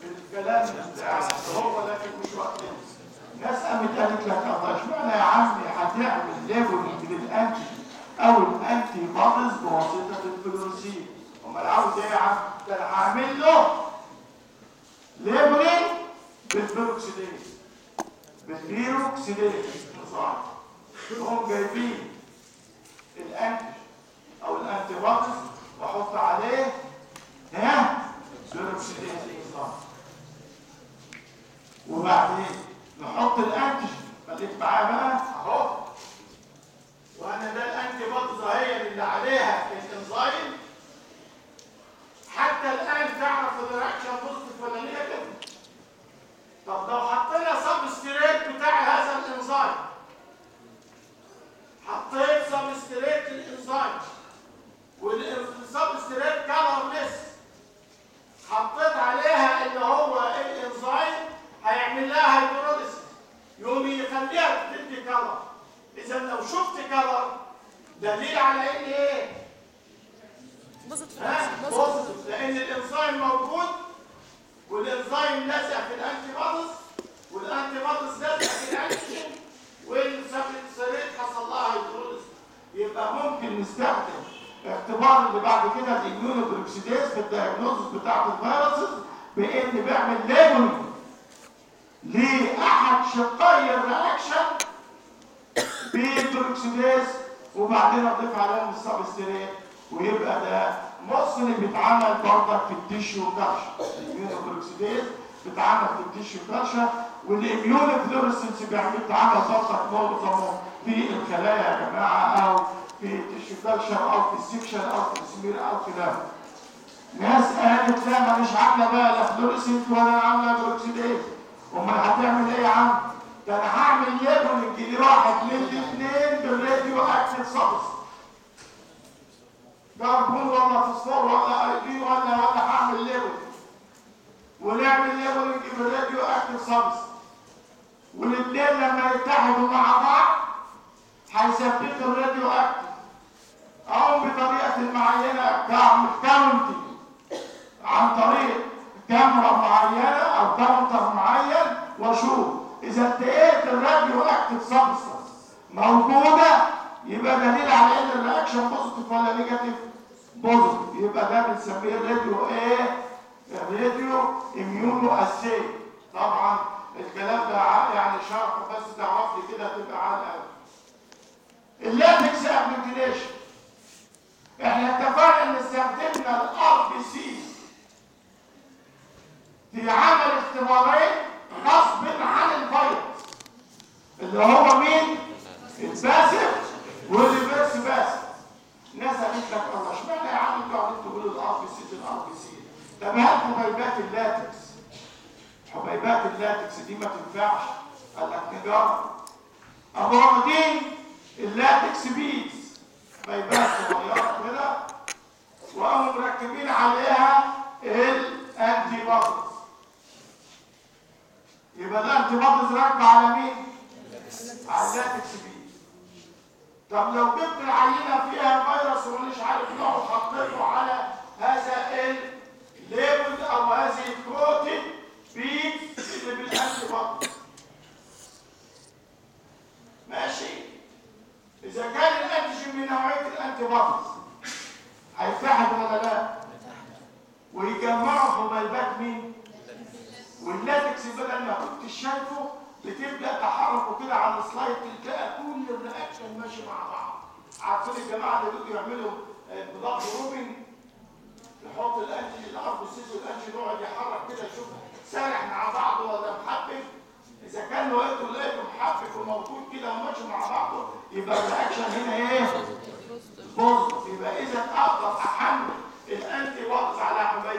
بالكلام هو لكن مش وقتنا ناس قامت قالت لك الله اشمعنى يا عمي هتعمل labeling لل antigen أو ال antibodies بواسطة ال fluorescein أمال عاوز إيه يا عم؟ ده أنا هعمل له labeling بال peroxidase بال peroxidase enzyme هم جايبين ال antigen أو ال antibodies وأحط عليه ها؟ peroxidase enzyme وبعدين نحط ال antigen. خليك معايا بقى. أهو. وأنا ده ال antibodies أهي اللي عليها الإنزيم. حتى الآن تعرف ال reaction positive ولا negative طب لو حطينا substrate بتاع هذا الإنزيم حطيت substrate الإنزيم وال substrate colorless حطيت عليها اللي هو الإنزيم هيعمل لها hydrolysis يقوم يخليها تدي color إذا لو شفت color دليل على إن إيه؟ positive لأن الإنزيم موجود والإنزيم لازق في ال antibodies وال antibodies لازق في ال antigen وال substrate حصل لها hydrolysis يبقى ممكن نستخدم اختبار اللي بعد كده ال immunoperoxidase في ال diagnosis بتاعت ال viruses بإن بيعمل labeling لأحد شقي ال reaction بال peroxidase وبعدين أضيف عليهم ال substrate ويبقى ده مصري بيتعمل برضك في ال tissue culture ال immunoperoxidase بيتعمل في ال tissue culture وال immunofluorescence بيتعمل برضك معظمه في الخلايا يا جماعة أو في التيشيو كرشه أو في السكشن أو في السمير أو خلافه ناس قالت لا ماليش عاملة بقى لا fluorescent ولا عاملة peroxidase أمال هتعمل إيه يا عم؟ ده أنا هعمل label واحد للاثنين بال radioactive substance كربون ولا فوسفور ولا اي دي ولا ولا هعمل label ونعمل label بال radioactive substance والاثنين لما يتحدوا مع بعض هيثبتوا ال radioactive أو بطريقه معينه counting عن طريق كاميرا معينه أو counter معين واشوف اذا لقيت ال radioactive substance موجودة يبقى دليل على إن ال reaction positive ولا negative positive يبقى ده بنسميه راديو إيه radio immunoassay طبعا الكلام ده يعني شرح بس تعرف لي كده تبقى على الاقل ال latex agglutination إحنا اتفقنا إن استخدمنا ال RBC في عمل اختبارين غصب عن الفيروس. اللي هو مين؟ ال passive وال reverse passive ناس قالت لك الله اشمعنى يا عم أنتوا قاعدين تقولوا ال RBC ال RBC طب هات حبيبات اللاتكس. حبيبات اللاتكس دي ما تنفعش. قال لك نجرب قاموا واخدين ال latex beads. حبيبات صغيرة كده. وقاموا مركبين عليها ال antibodies يبقى ده antibodies راكبه على مين؟ على ال latex bead طب لو جبت العينة فيها فيروس ومش عارف نوعه وحطيته على هذا ال label أو هذه البروتين bead اللي بال anti ماشي؟ إذا كان ال antigen من نوعية ال antibodies هيتحد ولا لا ويجمعوا حبيبات مين واللاتكس بدل ما كنت شايفه بتبدا تحركه كده على ال slide تلقى كل ال reaction ماشي مع بعض عارفين الجماعه اللي بيجوا يعملوا blood grouping يحط ال anti ال RBCs وال anti يقعد يحرك كده يشوف سارح مع بعضه ولا محبب اذا كان لقيته لقيته محبب وموجود كده وماشي مع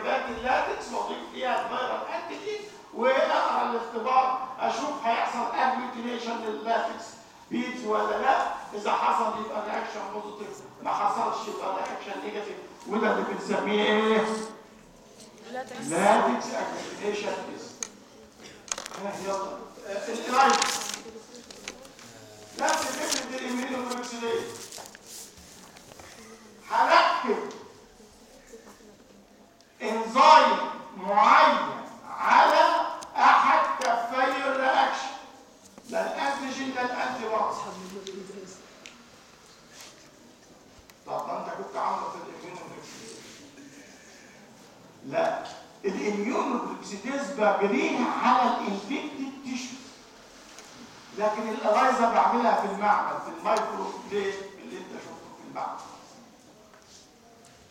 حاجات اللاتكس واضيف فيها ال viral antigen واقرا الاختبار أشوف هيحصل agglutination لل latex beads ولا لا اذا حصل يبقى reaction positive ما حصلش يبقى reaction negative وده اللي بنسميه إيه؟ latex agglutination test يلا ال ELISA نفس فكره ال immunoperoxidase هركب انزيم معين على احد كفي الرياكشن لا ال antigen لا ال anti طب انت كنت عامله في ال immunoperoxidase لا ال immunoperoxidase بجريها على ال infected tissue لكن ال ELISA بعملها في المعمل في ال micro plate اللي أنت شفته في المعمل.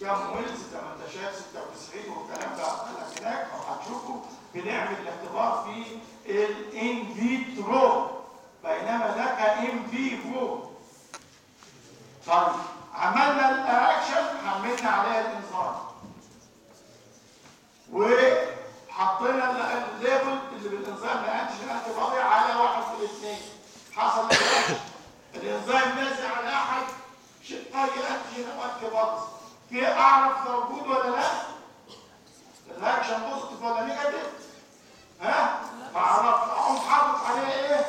كام wells زي ما انت شايف 96 والكلام ده. قالك هناك أو هتشوفه بنعمل الاختبار في ال in vitro بينما ده كان vivo طيب عملنا الاكشن حملنا عليها الإنزيم. وحطينا ال label اللي بالإنزيم ل antigen antibody على واحد في الاثنين. حصل الإنزيم نازل على أحد. شقي antigen أو antibodies في أعرف موجود ولا لا؟ الرياكشن بوزيتيف ولا نيجاتيف؟ ها؟ ما أعرفش أقوم حاطط عليه إيه؟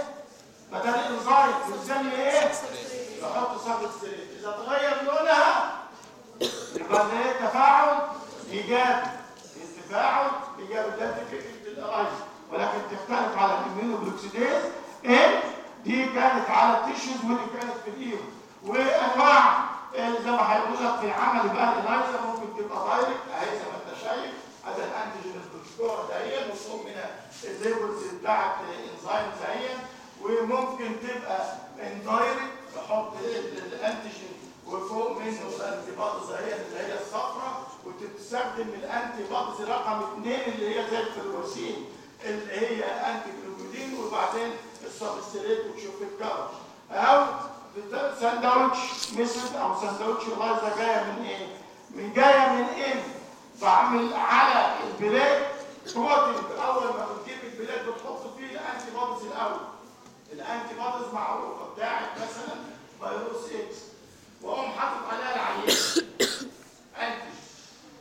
بدل الإنزيم. يلزمني إيه؟ بحط صبغه سرير إذا تغير لونها يبقى ده إيه؟ تفاعل إيجابي. التفاعل ده فكره الارايز ولكن تختلف على الاميونوبلوكسيديز ان دي كانت على التيشوز ودي كانت في الإيد. وأنواع زي ما هيقول لك في العمل بقى ال ELISA ممكن تبقى direct. أهي زي ما أنت شايف. هذا ال antigen الدكتور دهيا وفوق منها ال labels بتاعت إنزيم دهيا وممكن تبقى indirect تحط ال antigen وفوق منه ال antibodies اهي اللي هي الصفراء وتستخدم ال antibodies رقم اثنين اللي هي زي ال fluorescein اللي هي anti globulin وبعدين السبستريت وتشوف الكرش. أو ساندوتش ميثود أو ساندوتش لايزا جاية من إيه؟ من جاية من إيه؟ بعمل على البلاد بروتين أول ما بتجيب البلاد بتحط فيه الأنتي بوديز الأول. الأنتي بوديز معروفة بتاعت مثلا فيروس إكس. وأقوم حاطط عليها العينه أنتي.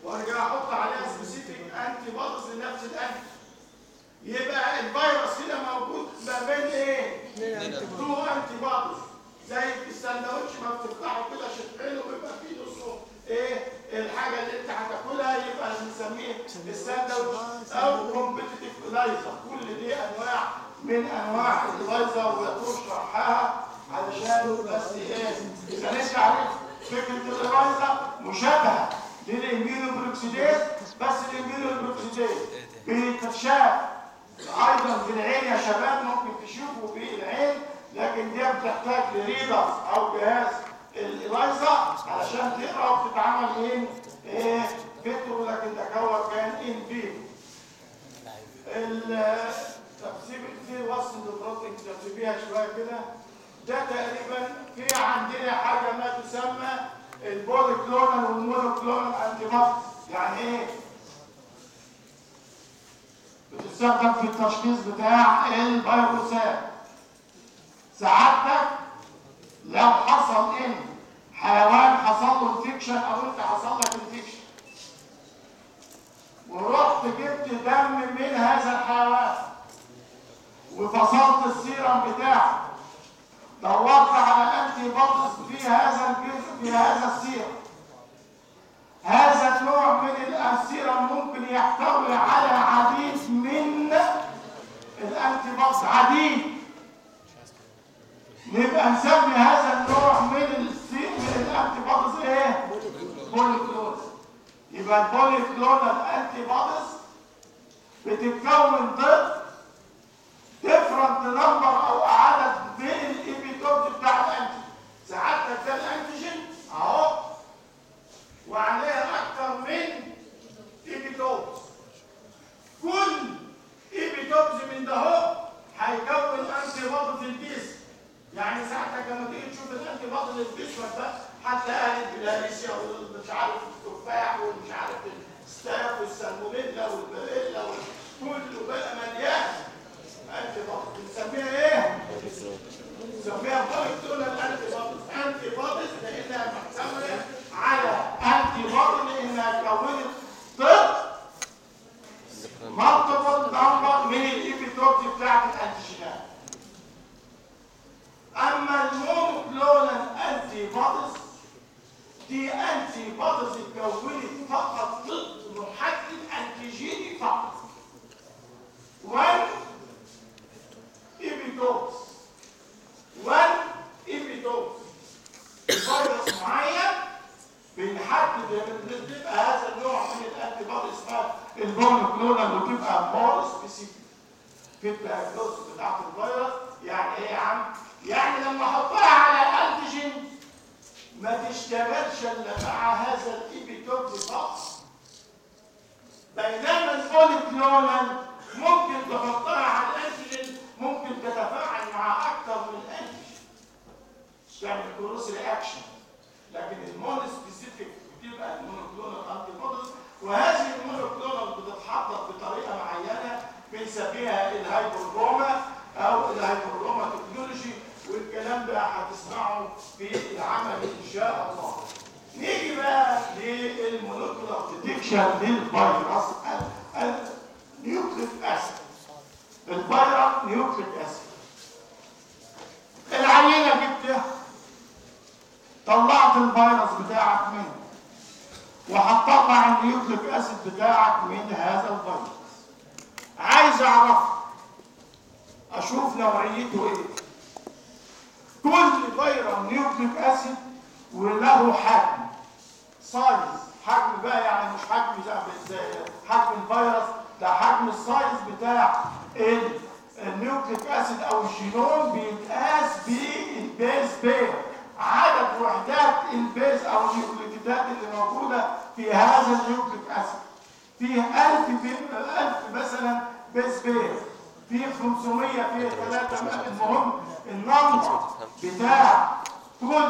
وأرجع أحط عليها سبيسيفيك انتي بوديز لنفس الانتي يبقى الفيروس هنا موجود ما بين إيه؟ two antibodies زي في الساندوتش ما بتفتحه كده شقين وبيبقى فيه نصه. إيه؟ الحاجة اللي أنت هتاكلها يبقى بنسميه الساندوتش أو competitive ELISA كل دي أنواع من أنواع ال ELISA ويطول شرحها علشان بس إيه؟ إذا انت عرفت فكرة اللايزر مشابهة. للاميونوبروكسيديز بس الاميونوبروكسيديز بتتشاف أيضا في العين يا شباب ممكن تشوفوا في العين لكن دي بتحتاج لريدر أو جهاز الالايزا علشان تقرا وتتعامل إيه إيه فيترو لكن ده هو كان ان فيفو التفسير في وصل البروتين تفسيرها شوية كده ده تقريبا في عندنا حاجة ما تسمى ال polyclonal وال monoclonal anti يعني إيه؟ بتستخدم في التشخيص بتاع الفيروسات. سعادتك لو حصل إن حيوان حصل له infection أو أنت حصل لك infection ورحت جبت دم من هذا الحيوان وفصلت السيرم بتاعه. دورت على bodies في هذا الجزء في هذا السيرم هذا النوع من السيرم ممكن يحتوي على عديد من ال antibodies عديد. نبقى نسمي هذا النوع من ال se من ال antibodies إيه؟ polyclonal يبقى ال polyclonal بوديز بتتكون ضد ديفرنت نمبر أو عدد وعليها أكثر من إيبي توبز كل إيبي توبز من ده هو هيكون أنتي بطل في الجسم. يعني ساعتك لما تيجي تشوف الأنتي بطل البيسمك ده حتى أهل البلاريسيا والمش عارف التفاح ومش عارف الستاف والسالمونيلا والبريلا كله بقى مليان. أنتي بطل بنسميها إيه؟ بنسميها بايتولا الأنتي بطل أنتي بطل لأنها محتملة. على اعتبار انها كونت ضد مالتيبل نمبر من الايبيتوبز بتاعت الانتيجينات. أما ال monoclonal antibodies دي antibodies اتكونت فقط ضد محدد antigen فقط. one epitopes one epitopes فيروس معين بنحدد بيبقى هذا النوع من ال antibody اسمها ال monoclonal وتبقى more specific في ال diagnose بتاعت الفيروس. يعني إيه يا عم؟ يعني لما أحطها على antigen ما تشتغلش إلا مع هذا ال epitope فقط بينما ال polyclonal ممكن تحطها على ال antigen ممكن تتفاعل مع أكثر من antigen تعمل cross reaction لكن ال mono specific بتبقى ال monoclonal antibodies وهذه ال monoclonal بتتحضر بطريقة معينة بنسميها ال hybridoma أو ال hybridoma technology والكلام ده هتسمعه في العملي إن شاء الله. نيجي بقى لل molecular detection للفيروس ال nucleic acid. الفيروس nucleic acid. العينة جبتها طلعت الفيروس بتاعك منه. وهتطلع ال nucleic acid بتاعك من هذا الفيروس. عايز أعرف أشوف نوعيته إيه. كل فيروس nucleic acid وله حجم. size. حجم بقى يعني مش حجم زي حجم الفيروس ده حجم ال size بتاع ال- ال nucleic acid أو الجينوم بيتقاس بال base pair. عدد وحدات ال base أو النيوكليتيدات اللي موجودة في هذا ال nucleic acid. فيه 1000 بي- 1000 مثلا base pair فيه 500 فيه 3 المهم ال number بتاع كل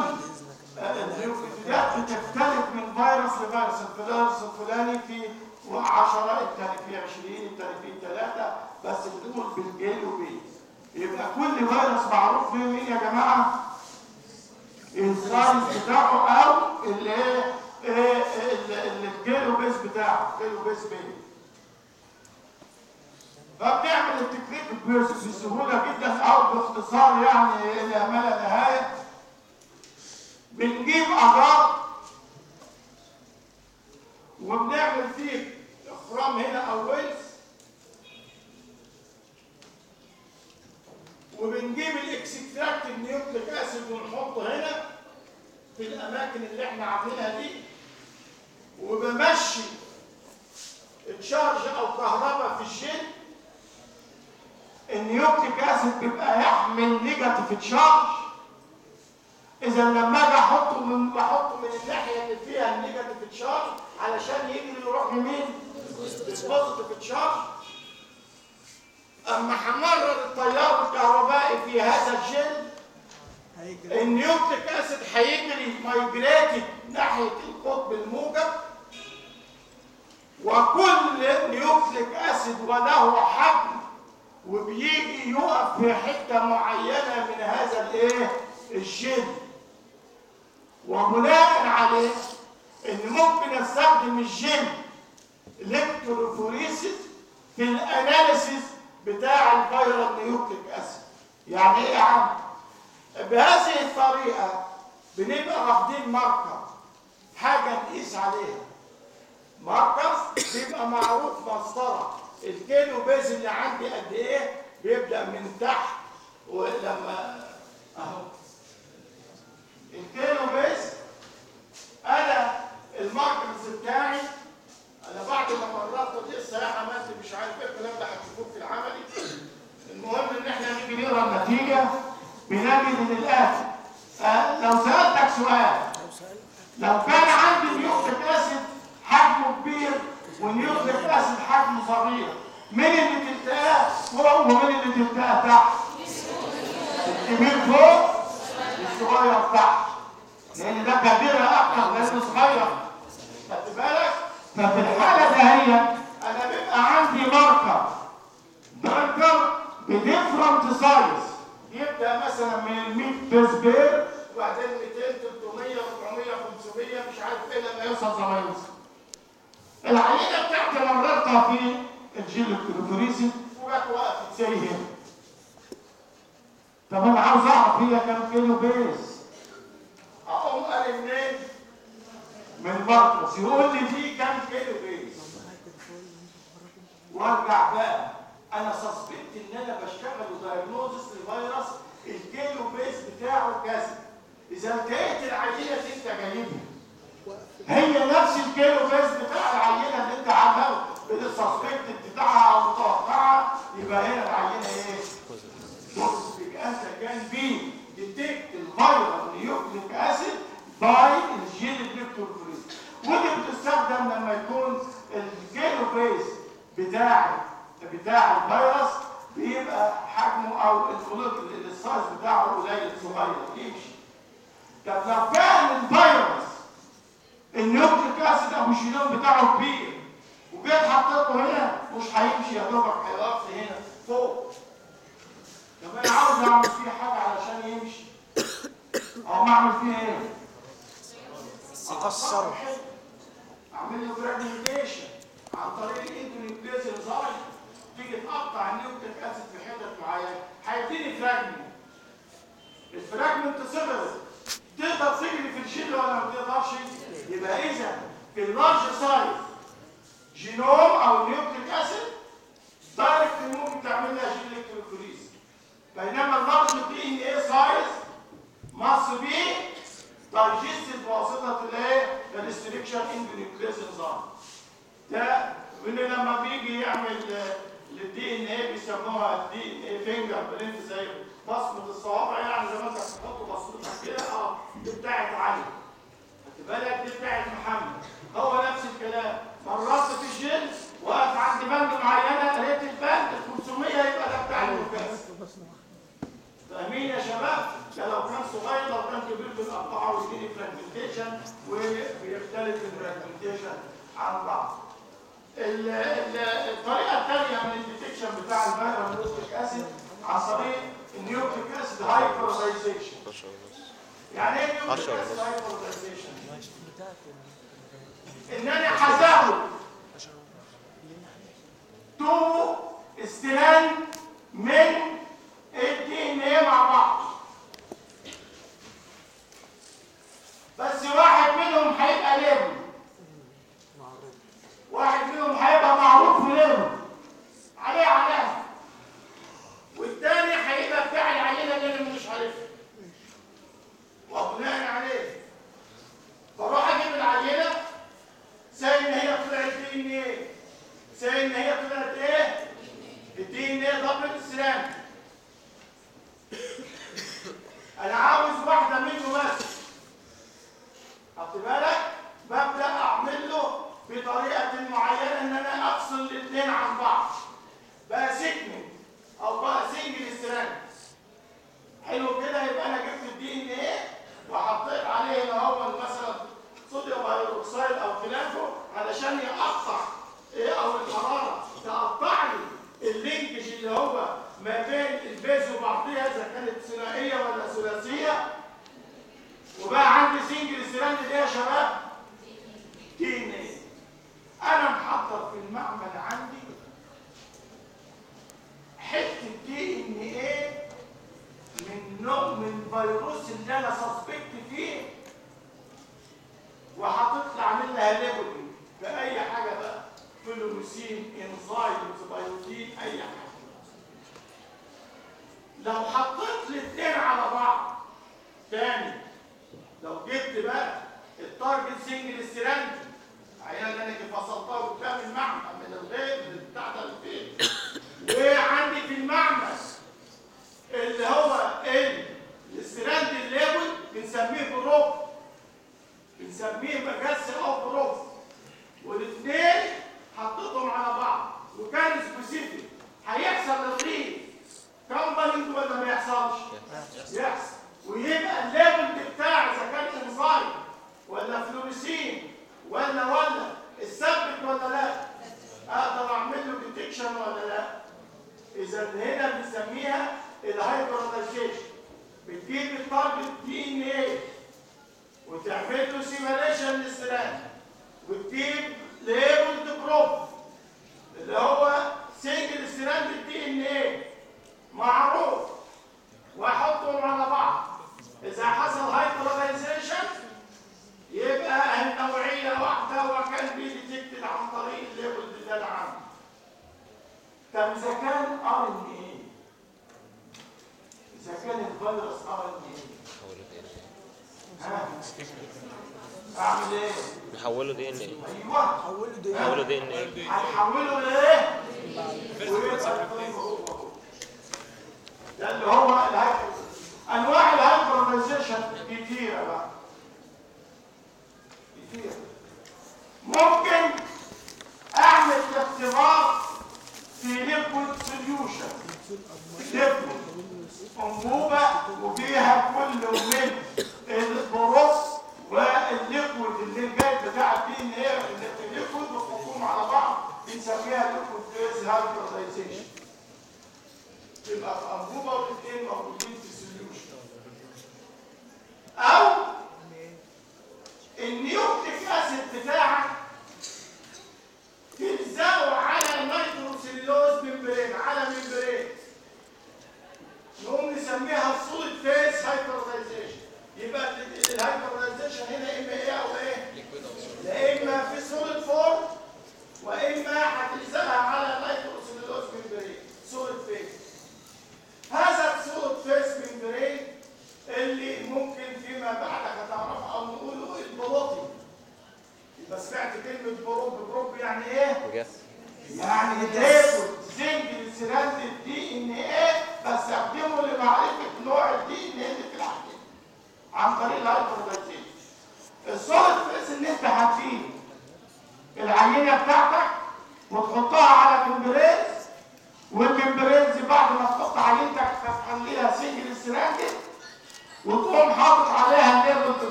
النيوكليتيدات بتختلف من فيروس لفيروس. الفيروس الفلاني فيه 10 الثاني فيه 20 الثاني فيه 3 بس بنقول بالكيلو base يبقى كل فيروس معروف فيه مين يا جماعة؟ ال size بتاعه أو الايه الكيلو بيس بتاعه كيلو base pair. فبنعمل التكنيك بس- بسهولة جدا أو باختصار يعني إلى ما لا نهاية. بنجيب أجاروز وبنعمل فيه أخرام هنا أو wells وبنجيب ال extracted nucleic acid ونحطه هنا في الاماكن اللي إحنا عاملينها دي وبمشي charge أو كهرباء في الجيل. ال nucleic acid بيبقى يحمل negative charge. إذا لما أجي أحطه من بحطه من الناحية اللي فيها ال negative charge علشان يجري يروح لمين؟ ال positive charge أما همرر التيار الكهربائي في هذا الجيل هيجري ال nucleic acid هيجري migrated ناحية القطب الموجب وكل nucleic acid وله حجم وبيجي يقف في حتة معينة من هذا الإيه؟ الجيل وبناء عليه إن ممكن أستخدم الجن electrophoresis في ال analysis بتاع ال viral nucleic acid يعني إيه يا عم؟ بهذه الطريقة بنبقى واخدين marker حاجة نقيس عليها. marker بيبقى معروف مسطره الكيلو base اللي عندي قد إيه؟ بيبدأ من تحت. ولما أهو. الكيلو base أنا ال markers بتاعي أنا بعد ما مررت لسه عملت مش عارف إيه الكلام ده هتشوفوه في العملي. المهم إن إحنا نيجي نقرأ النتيجة بنجد ان الاتي آه، لو سألتك سؤال لو كان عندي nucleic acid حجمه كبير و nucleic acid حجمه صغير مين اللي تلتقاه فوق ومين اللي تلتقاه تحت؟ الكبير فوق والصغير تحت. لأن ده كبير أكتر لأنه صغير. خدت بالك؟ ففي الحالة دهيت أنا بيبقى عندي marker marker ب different size يبدأ مثلا من ال 100 base pair وبعدين 200 300 400 500 مش عارف إيه لما يوصل زمايلس العينة بتاعتي مررتها في ال gel electrophoresis وجت وقفت زي هنا. طب أنا عاوز أعرف هي كام كيلو بيس أقوم قال منين؟ من المركز يقول لي دي كام كيلو بيس وارجع بقى. أنا سسبكت إن أنا بشتغل دايجنوزس لفيروس الكيلو بيس بتاعه كذا. إذا لقيت العينة دي أنت جايبها. هي نفس الكيلو بيس بتاع العينة اللي أنت عاملها. بالسسبكت بتاعها أو متوقعها يبقى هنا العينة إيه؟ يبقى أنت كان بي ديتكت الفيروس نيوكليك اسيد باي الجين الكتروفوريز ودي بتستخدم لما يكون الكيلو بيس بتاع بتاع الفيروس بيبقى حجمه أو الفلوت السايز بتاعه قليل صغير يمشي. طب لو كان الفيروس ال nucleic acid أو الجينوم بتاعه كبير وجيت حطيته هنا مش هيمشي يا دوبك هيقف هنا فوق. طب أنا عاوز أعمل فيه حاجة علشان يمشي. أو أعمل فيه إيه؟ أكسره. اعمل له fragmentation عن طريق ال endonuclease enzyme تيجي تقطع ال nucleic acid في حتت معينة. هيديني fragment الفراجمنت صغر تقدر تجري في الشيل ولا ما تقدرش؟ يبقى إذا في اللارج سايز جينوم أو نيوكليك اسيد دايركت ممكن تعمل لها جين الكتروفوريز بينما اللارج دي ان إيه سايز مصر بيه دايجستد بواسطه الايه الريستريكشن ان نيوكليز انزيم ده من لما بيجي يعمل للدي ان إيه بيسموها الدي ان إيه فينجر برنت زي بصمه الصوابع يعني زي ما انت بتحط بصمتك كده آه دي بتاعت علي خد بالك دي بتاعت محمد هو نفس الكلام مرات في الجيل واقف عند band معينه لقيت ال band 500 يبقى ده بتاع المكاس فاهمين يا شباب؟ ده لو كان صغير لو كان كبير بنقطعه ويديني fragmentation وبيختلف ال fragmentation عن بعض. ال- ال- الطريقة الثانية من ال detection بتاع الفيروس acid عن طريق ال nucleic acid hybridization. يعني إيه nucleic acid؟ ان أنا هزود two strand من ال DNA مع بعض؟ بس واحد منهم هيبقى label واحد منهم هيبقى معروف في label عليه علامه والتاني هيبقى بتاع العينه اللي أنا مش عارفها. وبناء عليه. بروح أجيب العينه زي ان هي طلعت DNA؟ زي ان هي طلعت إيه؟ ال DNA double strand أنا عاوز واحدة منه بس. خدت بالك؟ ببدأ أعمل له بطريقة معينة إن أنا أفصل الاثنين عن بعض. بقى segment أو بقى single strand حلو كده يبقى أنا جبت ال DNA وحطيت عليه اللي هو مثلا sodium hydroxide أو خلافه علشان يقطع إيه أو الحرارة تقطع لي ال linkage اللي هو ما بين ال base وبعضيها إذا كانت ثنائية ولا ثلاثية. وبقى عندي single strand دي يا شباب. DNA أنا محضر في المعمل عندي حتة DNA من نوع من فيروس اللي أنا suspect فيه.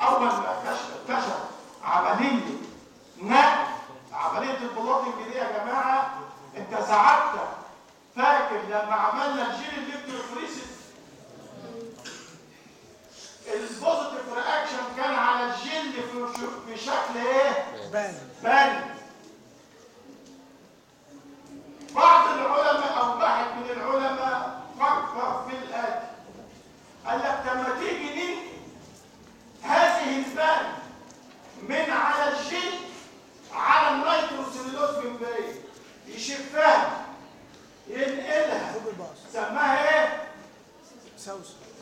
اول ما اكتشف عملية نقل عملية ال blotting دي يا جماعة أنت سعادتك فاكر لما عملنا ال gel electrophoresis ال positive reaction كان على الجيل في شكل إيه؟ band. band. من على الجلد على النيتروسيلوز ممبرين يشفها ينقلها. سماها إيه؟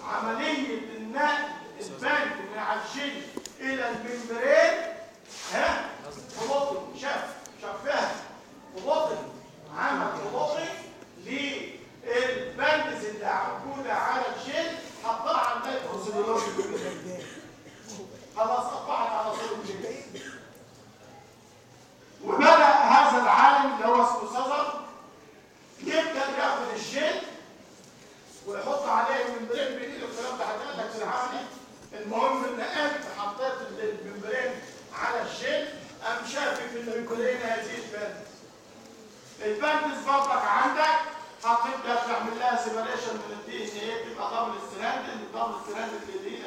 عملية النقل البنك من على الجلد إلى الممبرين. ها؟ فلوطن شاف. في بطن عمل بطن للبندز اللي موجودة على الجلد حطها على النيتروسيلوز ممبرين خلاص أطبعت على صورة المشجعين وبدأ هذا العالم اللي هو اسمه سزر يبدأ ياخد الشيل ويحط عليه الممبرين ايده الكلام ده هتقول لك سامحني المهم إن أنت حطيت الممبرين على الشيل أم شافك إنه يكون هنا هذه البند البند برضك عندك هتبدأ تعمل لها separation من ال D إيه؟ NA تبقى double strand double strand اللي دي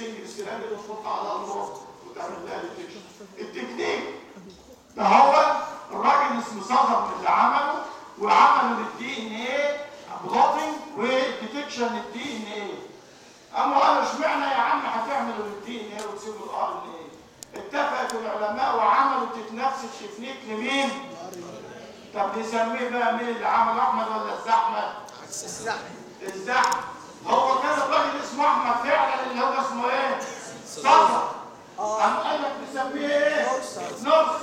السيراميك وتحطها على الأرض وتعمل لها detection ال technique ده هو الراجل اسمه Southern اللي عمله وعملوا لل DNA blotting و detection ال DNA. قاموا قالوا اشمعنى يا عم هتعملوا لل DNA وتسيبوا ال RNA؟ اتفقت العلماء وعملوا tech- نفس التكنيك لمين؟ طب نسميه بقى مين اللي عمل أحمد ولا الزحمة؟ الزحمة. هو كان الراجل اسمه أحمد فعلا اللي هو اسمه إيه؟ صفر قام قال لك نسميه إيه؟ نص.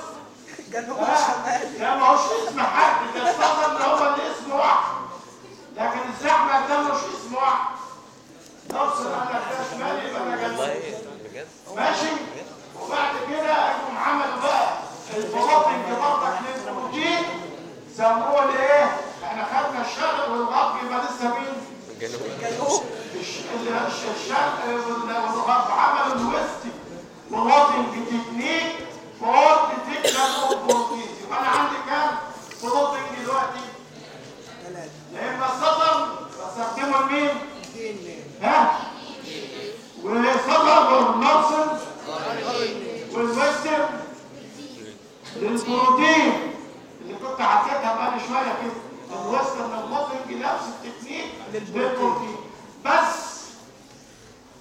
كان هو لا شمال. ما هوش اسم حد ده الصدر اللي هو اللي اسمه واحد لكن الزحمه ده مش اسمه واحد نفس قال لك ده شمال يبقى أنا بجد؟ ماشي. وبعد كده قاموا عملوا بقى ال blotting برضك للبروتين سموه الايه؟ إحنا خدنا الشرق والغرب يبقى لسه مين؟ الجنوب الش- ال- الش- الشرق والغرب عملوا ال Western blotting technique for detection of protein يبقى أنا عندي كام blotting دلوقتي؟ ثلاثة يا اما ال Southern بستخدمه لمين؟ DNA ها؟ وال Southern وال Northern وال Western للبروتين اللي كنت حكيتها بقالي شوية كده ال Western ال blotting نفس التكنيك للبروتين بس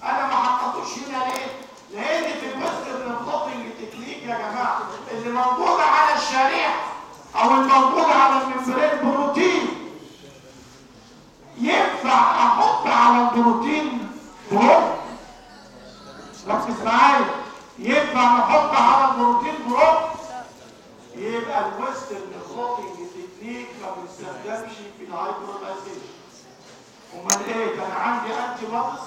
أنا ما حطيتوش هنا ليه؟ لأن في ال Western ال blotting technique يا جماعة اللي موجوده على الشريحه أو الموجوده على ال membrane بروتين ينفع أحط على البروتين probe؟ ركز معايا ينفع نحط على البروتين probe؟ يبقى ال Western blotting technique ما بيستخدمش في ال hybridization امال إيه كان عندي antibodies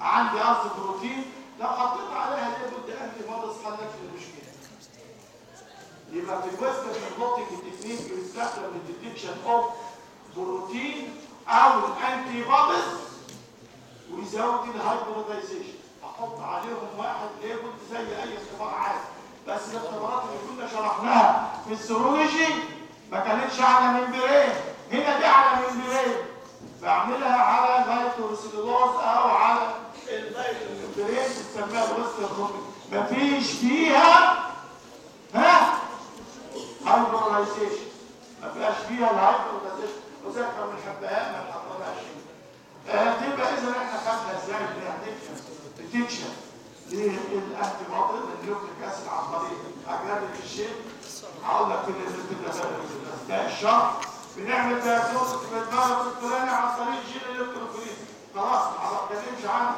عندي قصد بروتين لو حطيت عليها label antibodies حلت المشكلة. يبقى في ال Western blotting technique بيستخدم لل detection of بروتين أو ال antibodies without ال hybridization أحط عليهم واحد label زي أي اختبار عادي. بس الاختبارات اللي كنا شرحناها في ال serology ما كانتش على membrane هنا دي على membrane بعملها على ال nitrocellulose أو على ال membrane بتسميها ال Western blotting مفيش فيها ها؟ هايبرلايزيشن ما فيهاش فيها الهايبرلايزيشن وذكر من حبهاء ما حطناش آه تبقى إذا إحنا خدنا إزاي؟ ديتكشن للانتي بودي للنيوكليك أسيد عن طريق اجنبي الشيء. هقول لك في ال- في ال- اثناء الشهر بنعمل دايجنوستيك بالمرض الفلاني عن طريق جين الكتروفوريز خلاص ما بتكلمش عنه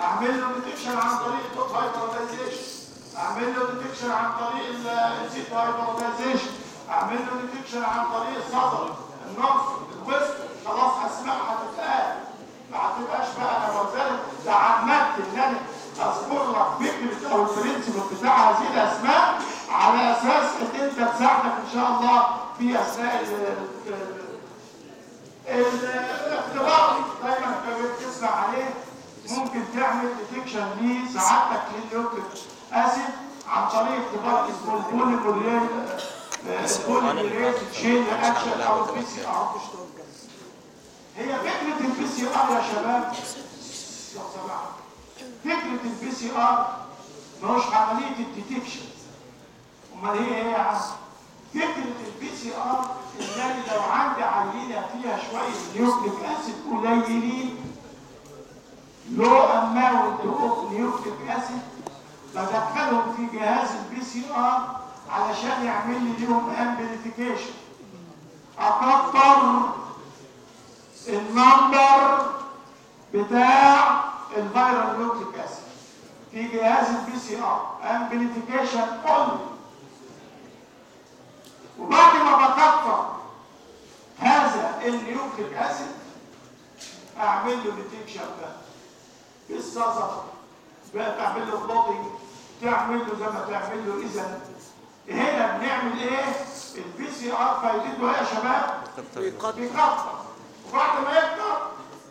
أعمل له ديتكشن عن طريق الدوت هايبرلايزيشن أعمل له detection عن طريق ال in situ hybridization أعمل له detection عن طريق ال Southern ال Northern ال Western. خلاص اسماء هتتقال. ما هتبقاش بقى أنا وذلك تعمدت إن أنا أذكر لك فكره أو ال principle بتاع هذه الأسماء على أساس إن أنت تساعدك إن شاء الله. في اثناء ال- ال- الاختبار دايما انت بتسمع عليه. ممكن تعمل detection لسعادتك لل nucleic acid عن طريق اختبار اسمه ال polymerase ال polymerase chain reaction أو ال PCR هي فكرة ال PCR يا شباب. فكرة ال PCR مش عملية ال detection أمال هي إيه يا عم؟ فكرة ال PCR ان أنا لو عندي عينة فيها شوية nucleic acid قليلين low amount of nucleic acid. بدخلهم في جهاز ال PCR علشان يعمل لي ليهم amplification أكتر ال number بتاع ال viral nucleic acid. في جهاز ال PCR amplification only وبعد ما بكتر هذا النيوكليك اسيد أعمل له ديتكشن بقى بالصدفه بقى تعمل له بلوتنج تعمل له زي ما تعمل له إذا. هنا بنعمل إيه؟ البي سي ار فايدته إيه يا شباب. بيكتر وبعد ما يكتر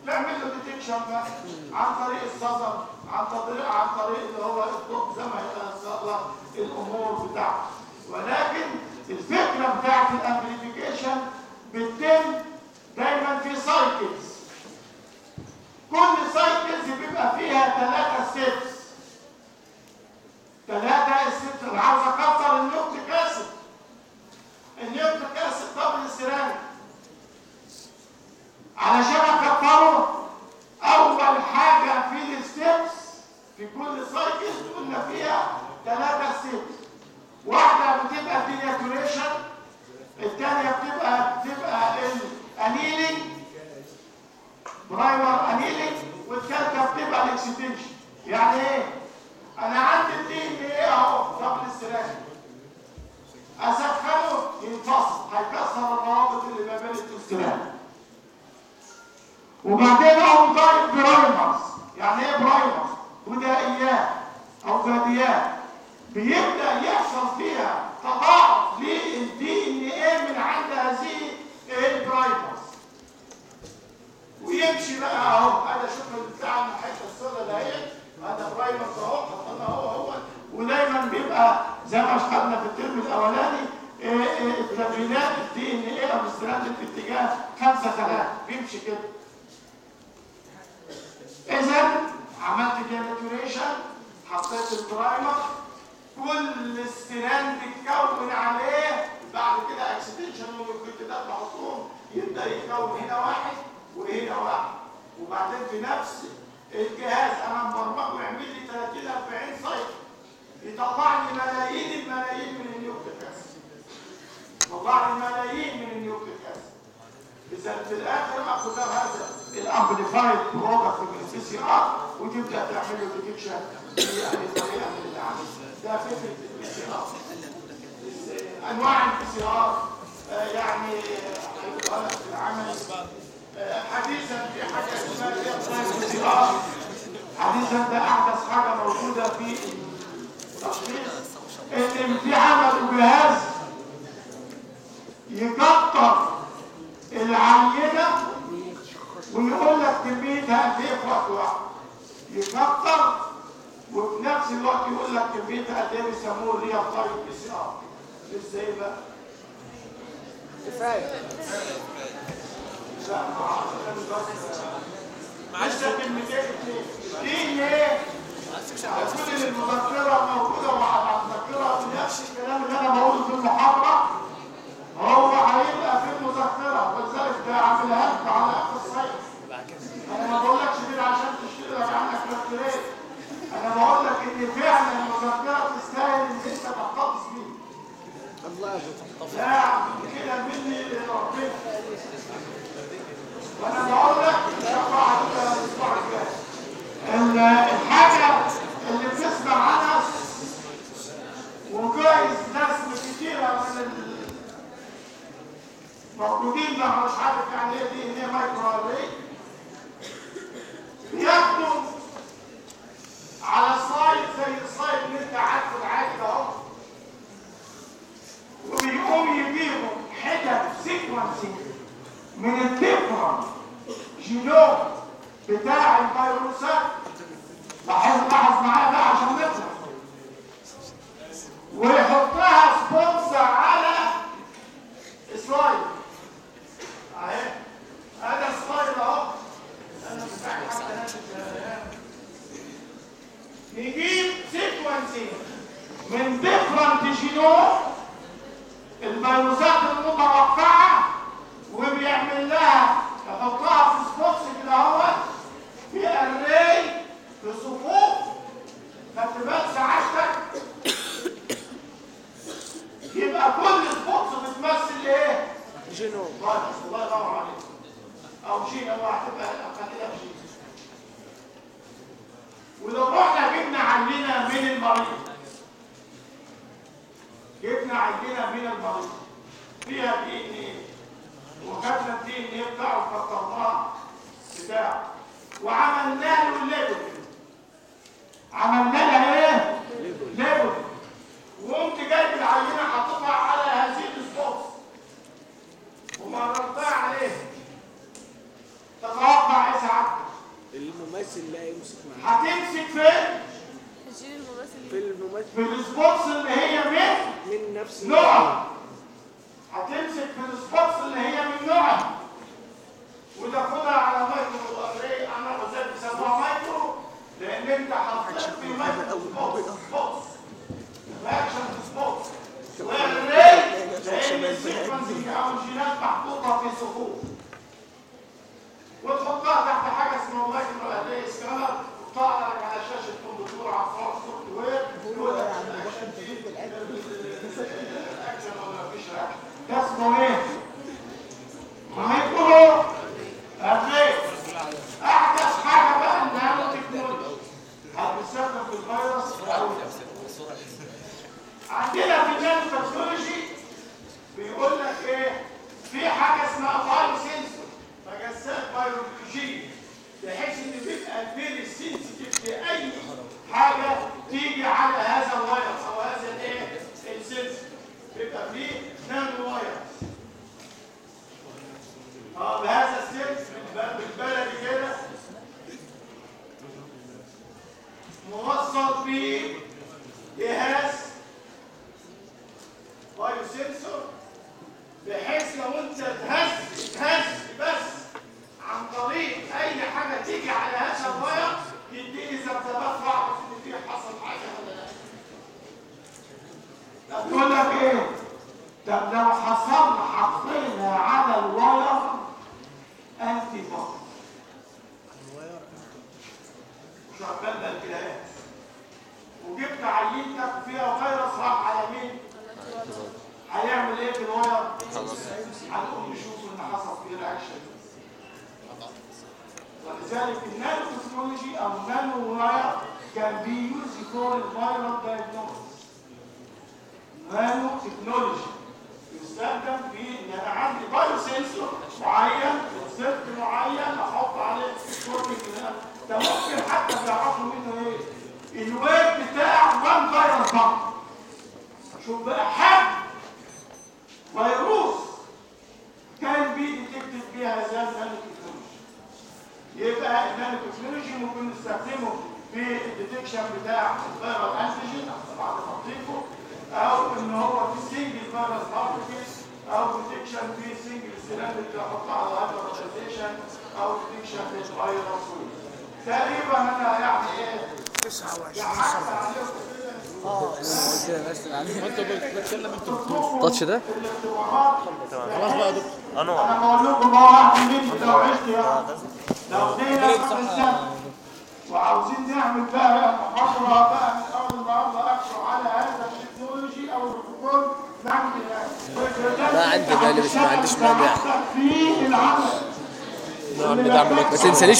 تعمل له ديتكشن بقى عن طريق الصدر عن طريق عن طريق اللي هو الضوء زي ما الأمور بتاعته. ولكن الفكرة بتاعت ال amplification بتتم دايما في cycles كل cycles بيبقى فيها ثلاثة steps ثلاثة steps أنا عاوز أكتر ال nucleic acid ال nucleic acid طب السيراميك. علشان اكتره أول حاجة في ال steps في كل cycles قلنا فيها ثلاثة steps واحدة بتبقى denaturation الثانية بتبقى بتبقى ال annealing primer annealing والثالثه بتبقى ال extension يعني إيه؟ أنا عندي ال DNA أهو قبل السلاح اسخنه ينفصل هيكسر الروابط اللي ما بين ال two strands وبعدين اقوم ضايف برايمرز. يعني إيه برايمرز؟ بدائيات أو باديات بيبدأ يحصل فيها تضاعف للدي ان إيه من عند هذه البرايمرز ويمشي بقى أهو. أنا شوف بتاع الحته السوداء دهيت هذا برايمرز أهو. حطينا أهو هو ودايما بيبقى زي ما اشتغلنا في الترم الأولاني إيه إيه التمرينات الدي ان إيه أو الاستراتيجي في اتجاه 5 3 بيمشي كده. اذا عملت denaturation حطيت ال primer كل strand اتكون عليه. بعد كده extension والكتاب بحطهم يبدأ يتكون هنا واحد وهنا واحد. وبعدين في نفس الجهاز أنا مبرمجه يعمل لي 30 40 cycle. يطلع لي ملايين الملايين من ال nucleic acid. يطلع لي ملايين من ال nucleic acid. إذا في الآخر اخذ هذا ال amplified product من ال PCR وتبدا تعمل له detection يعني طريقه من العمل ده فكره ال PCR أنواع ال PCR يعني هيبقى في العمل. آه، حديثا في حاجة اسمها ال PCR حديثا ده احدث حاجة موجودة في التشخيص إن في عملوا جهاز يكتر العينه ويقول لك كميتها قد إيه في وقت واحد يكتر وفي نفس الوقت يقول لك كميتها قد إيه بيسموه ال real time PCR إزاي بقى؟ كفاية. لا معلش كلمتين دي إيه؟ كل المذكرة موجودة وعلى المذكرة. بنفس الكلام اللي أنا بقوله في المحاضرة. هو هيبقى في المذكرة ولذلك ده عاملها لكم على اخر الصيف أنا ما بقولكش كده عشان تشتري لك عنك تفكيرين أنا بقول لك إن فعلا المذكرة تستاهل إن أنت تحتفظ بيها. الله يجزاك لا كده مني لربنا. وأنا بقول لك عليك الأسبوع الجاي. ال- الحاجة اللي بتسمع عنها وكويس ناس كتيرة من موجودين ده مش عارف يعني إيه DNA microarray بياخدوا على slide زي ال slide اللي انت عارفه العادي ده اهو وبيقوم يجيبوا حتت sequencing من ال different genome بتاع الفيروسات لاحظ لاحظ معايا بقى عشان نفهم ويحطها spots على slide اهي slide اهو أنا بتاع حتى نجيب sequencing من different genome الفيروسات المتوقعة وبيعمل لها يحطها في spots كده اهوت في array في صفوف فتبات سعادتك يبقى كل spots بتمثل إيه؟ جينوم فيروس الله ينور عليك أو جين أو هتبقى خلينا في جين ولو رحنا جبنا عينه من المريض. جبنا عينه من المريض. فيها DNA وخدنا ال DNA بتاعه وكترناه بتاعه وعملنا له label عملنا لها إيه؟ label وقمت جايب العينة حاططها على هذه ال spots ومررتها عليه تتوقع إيه ساعتها؟ الممثل لا يمسك معاه هتمسك فين؟ الجين الممثل. في الممثل في ال spots اللي هي من من نفس نوع هتمسك في ال spots اللي هي من نوع وتاخدها على micro. array أنا وزي بيسموها مايكرو. لأن أنت حطيت في micro spots spots رياكشن سبوتس وإغراق لأن السيكونسنج أو محطوطة في صفوف وتحطها تحت حاجة اسمها مايكرو أري سكانر تعرض على شاشة كمبيوتر عفوا سوفت وير وده الأكشن دي الأكشن أو مفيش أكشن ده اسمه إيه؟ مايكرو عندنا في النانوتكنولوجي بيقول لك إيه؟ في حاجة اسمها biosensor مجسات بيولوجيه بحيث إن بيبقى very sensitive لأي حاجة تيجي على هذا ال wires أو هذا الإيه؟ ال sensor بيبقى فيه nano wires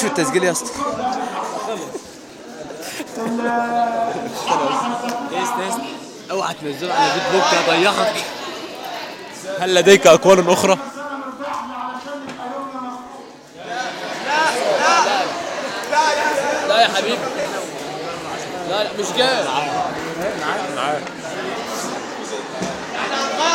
شو التسجيل يا أسطى؟ خلص خلص اوعى تنزله على فيت بوك اضيعك هل لديك اقوال أخرى؟ لا يا حبيبي. لا لا مش جاي. معاك معاك.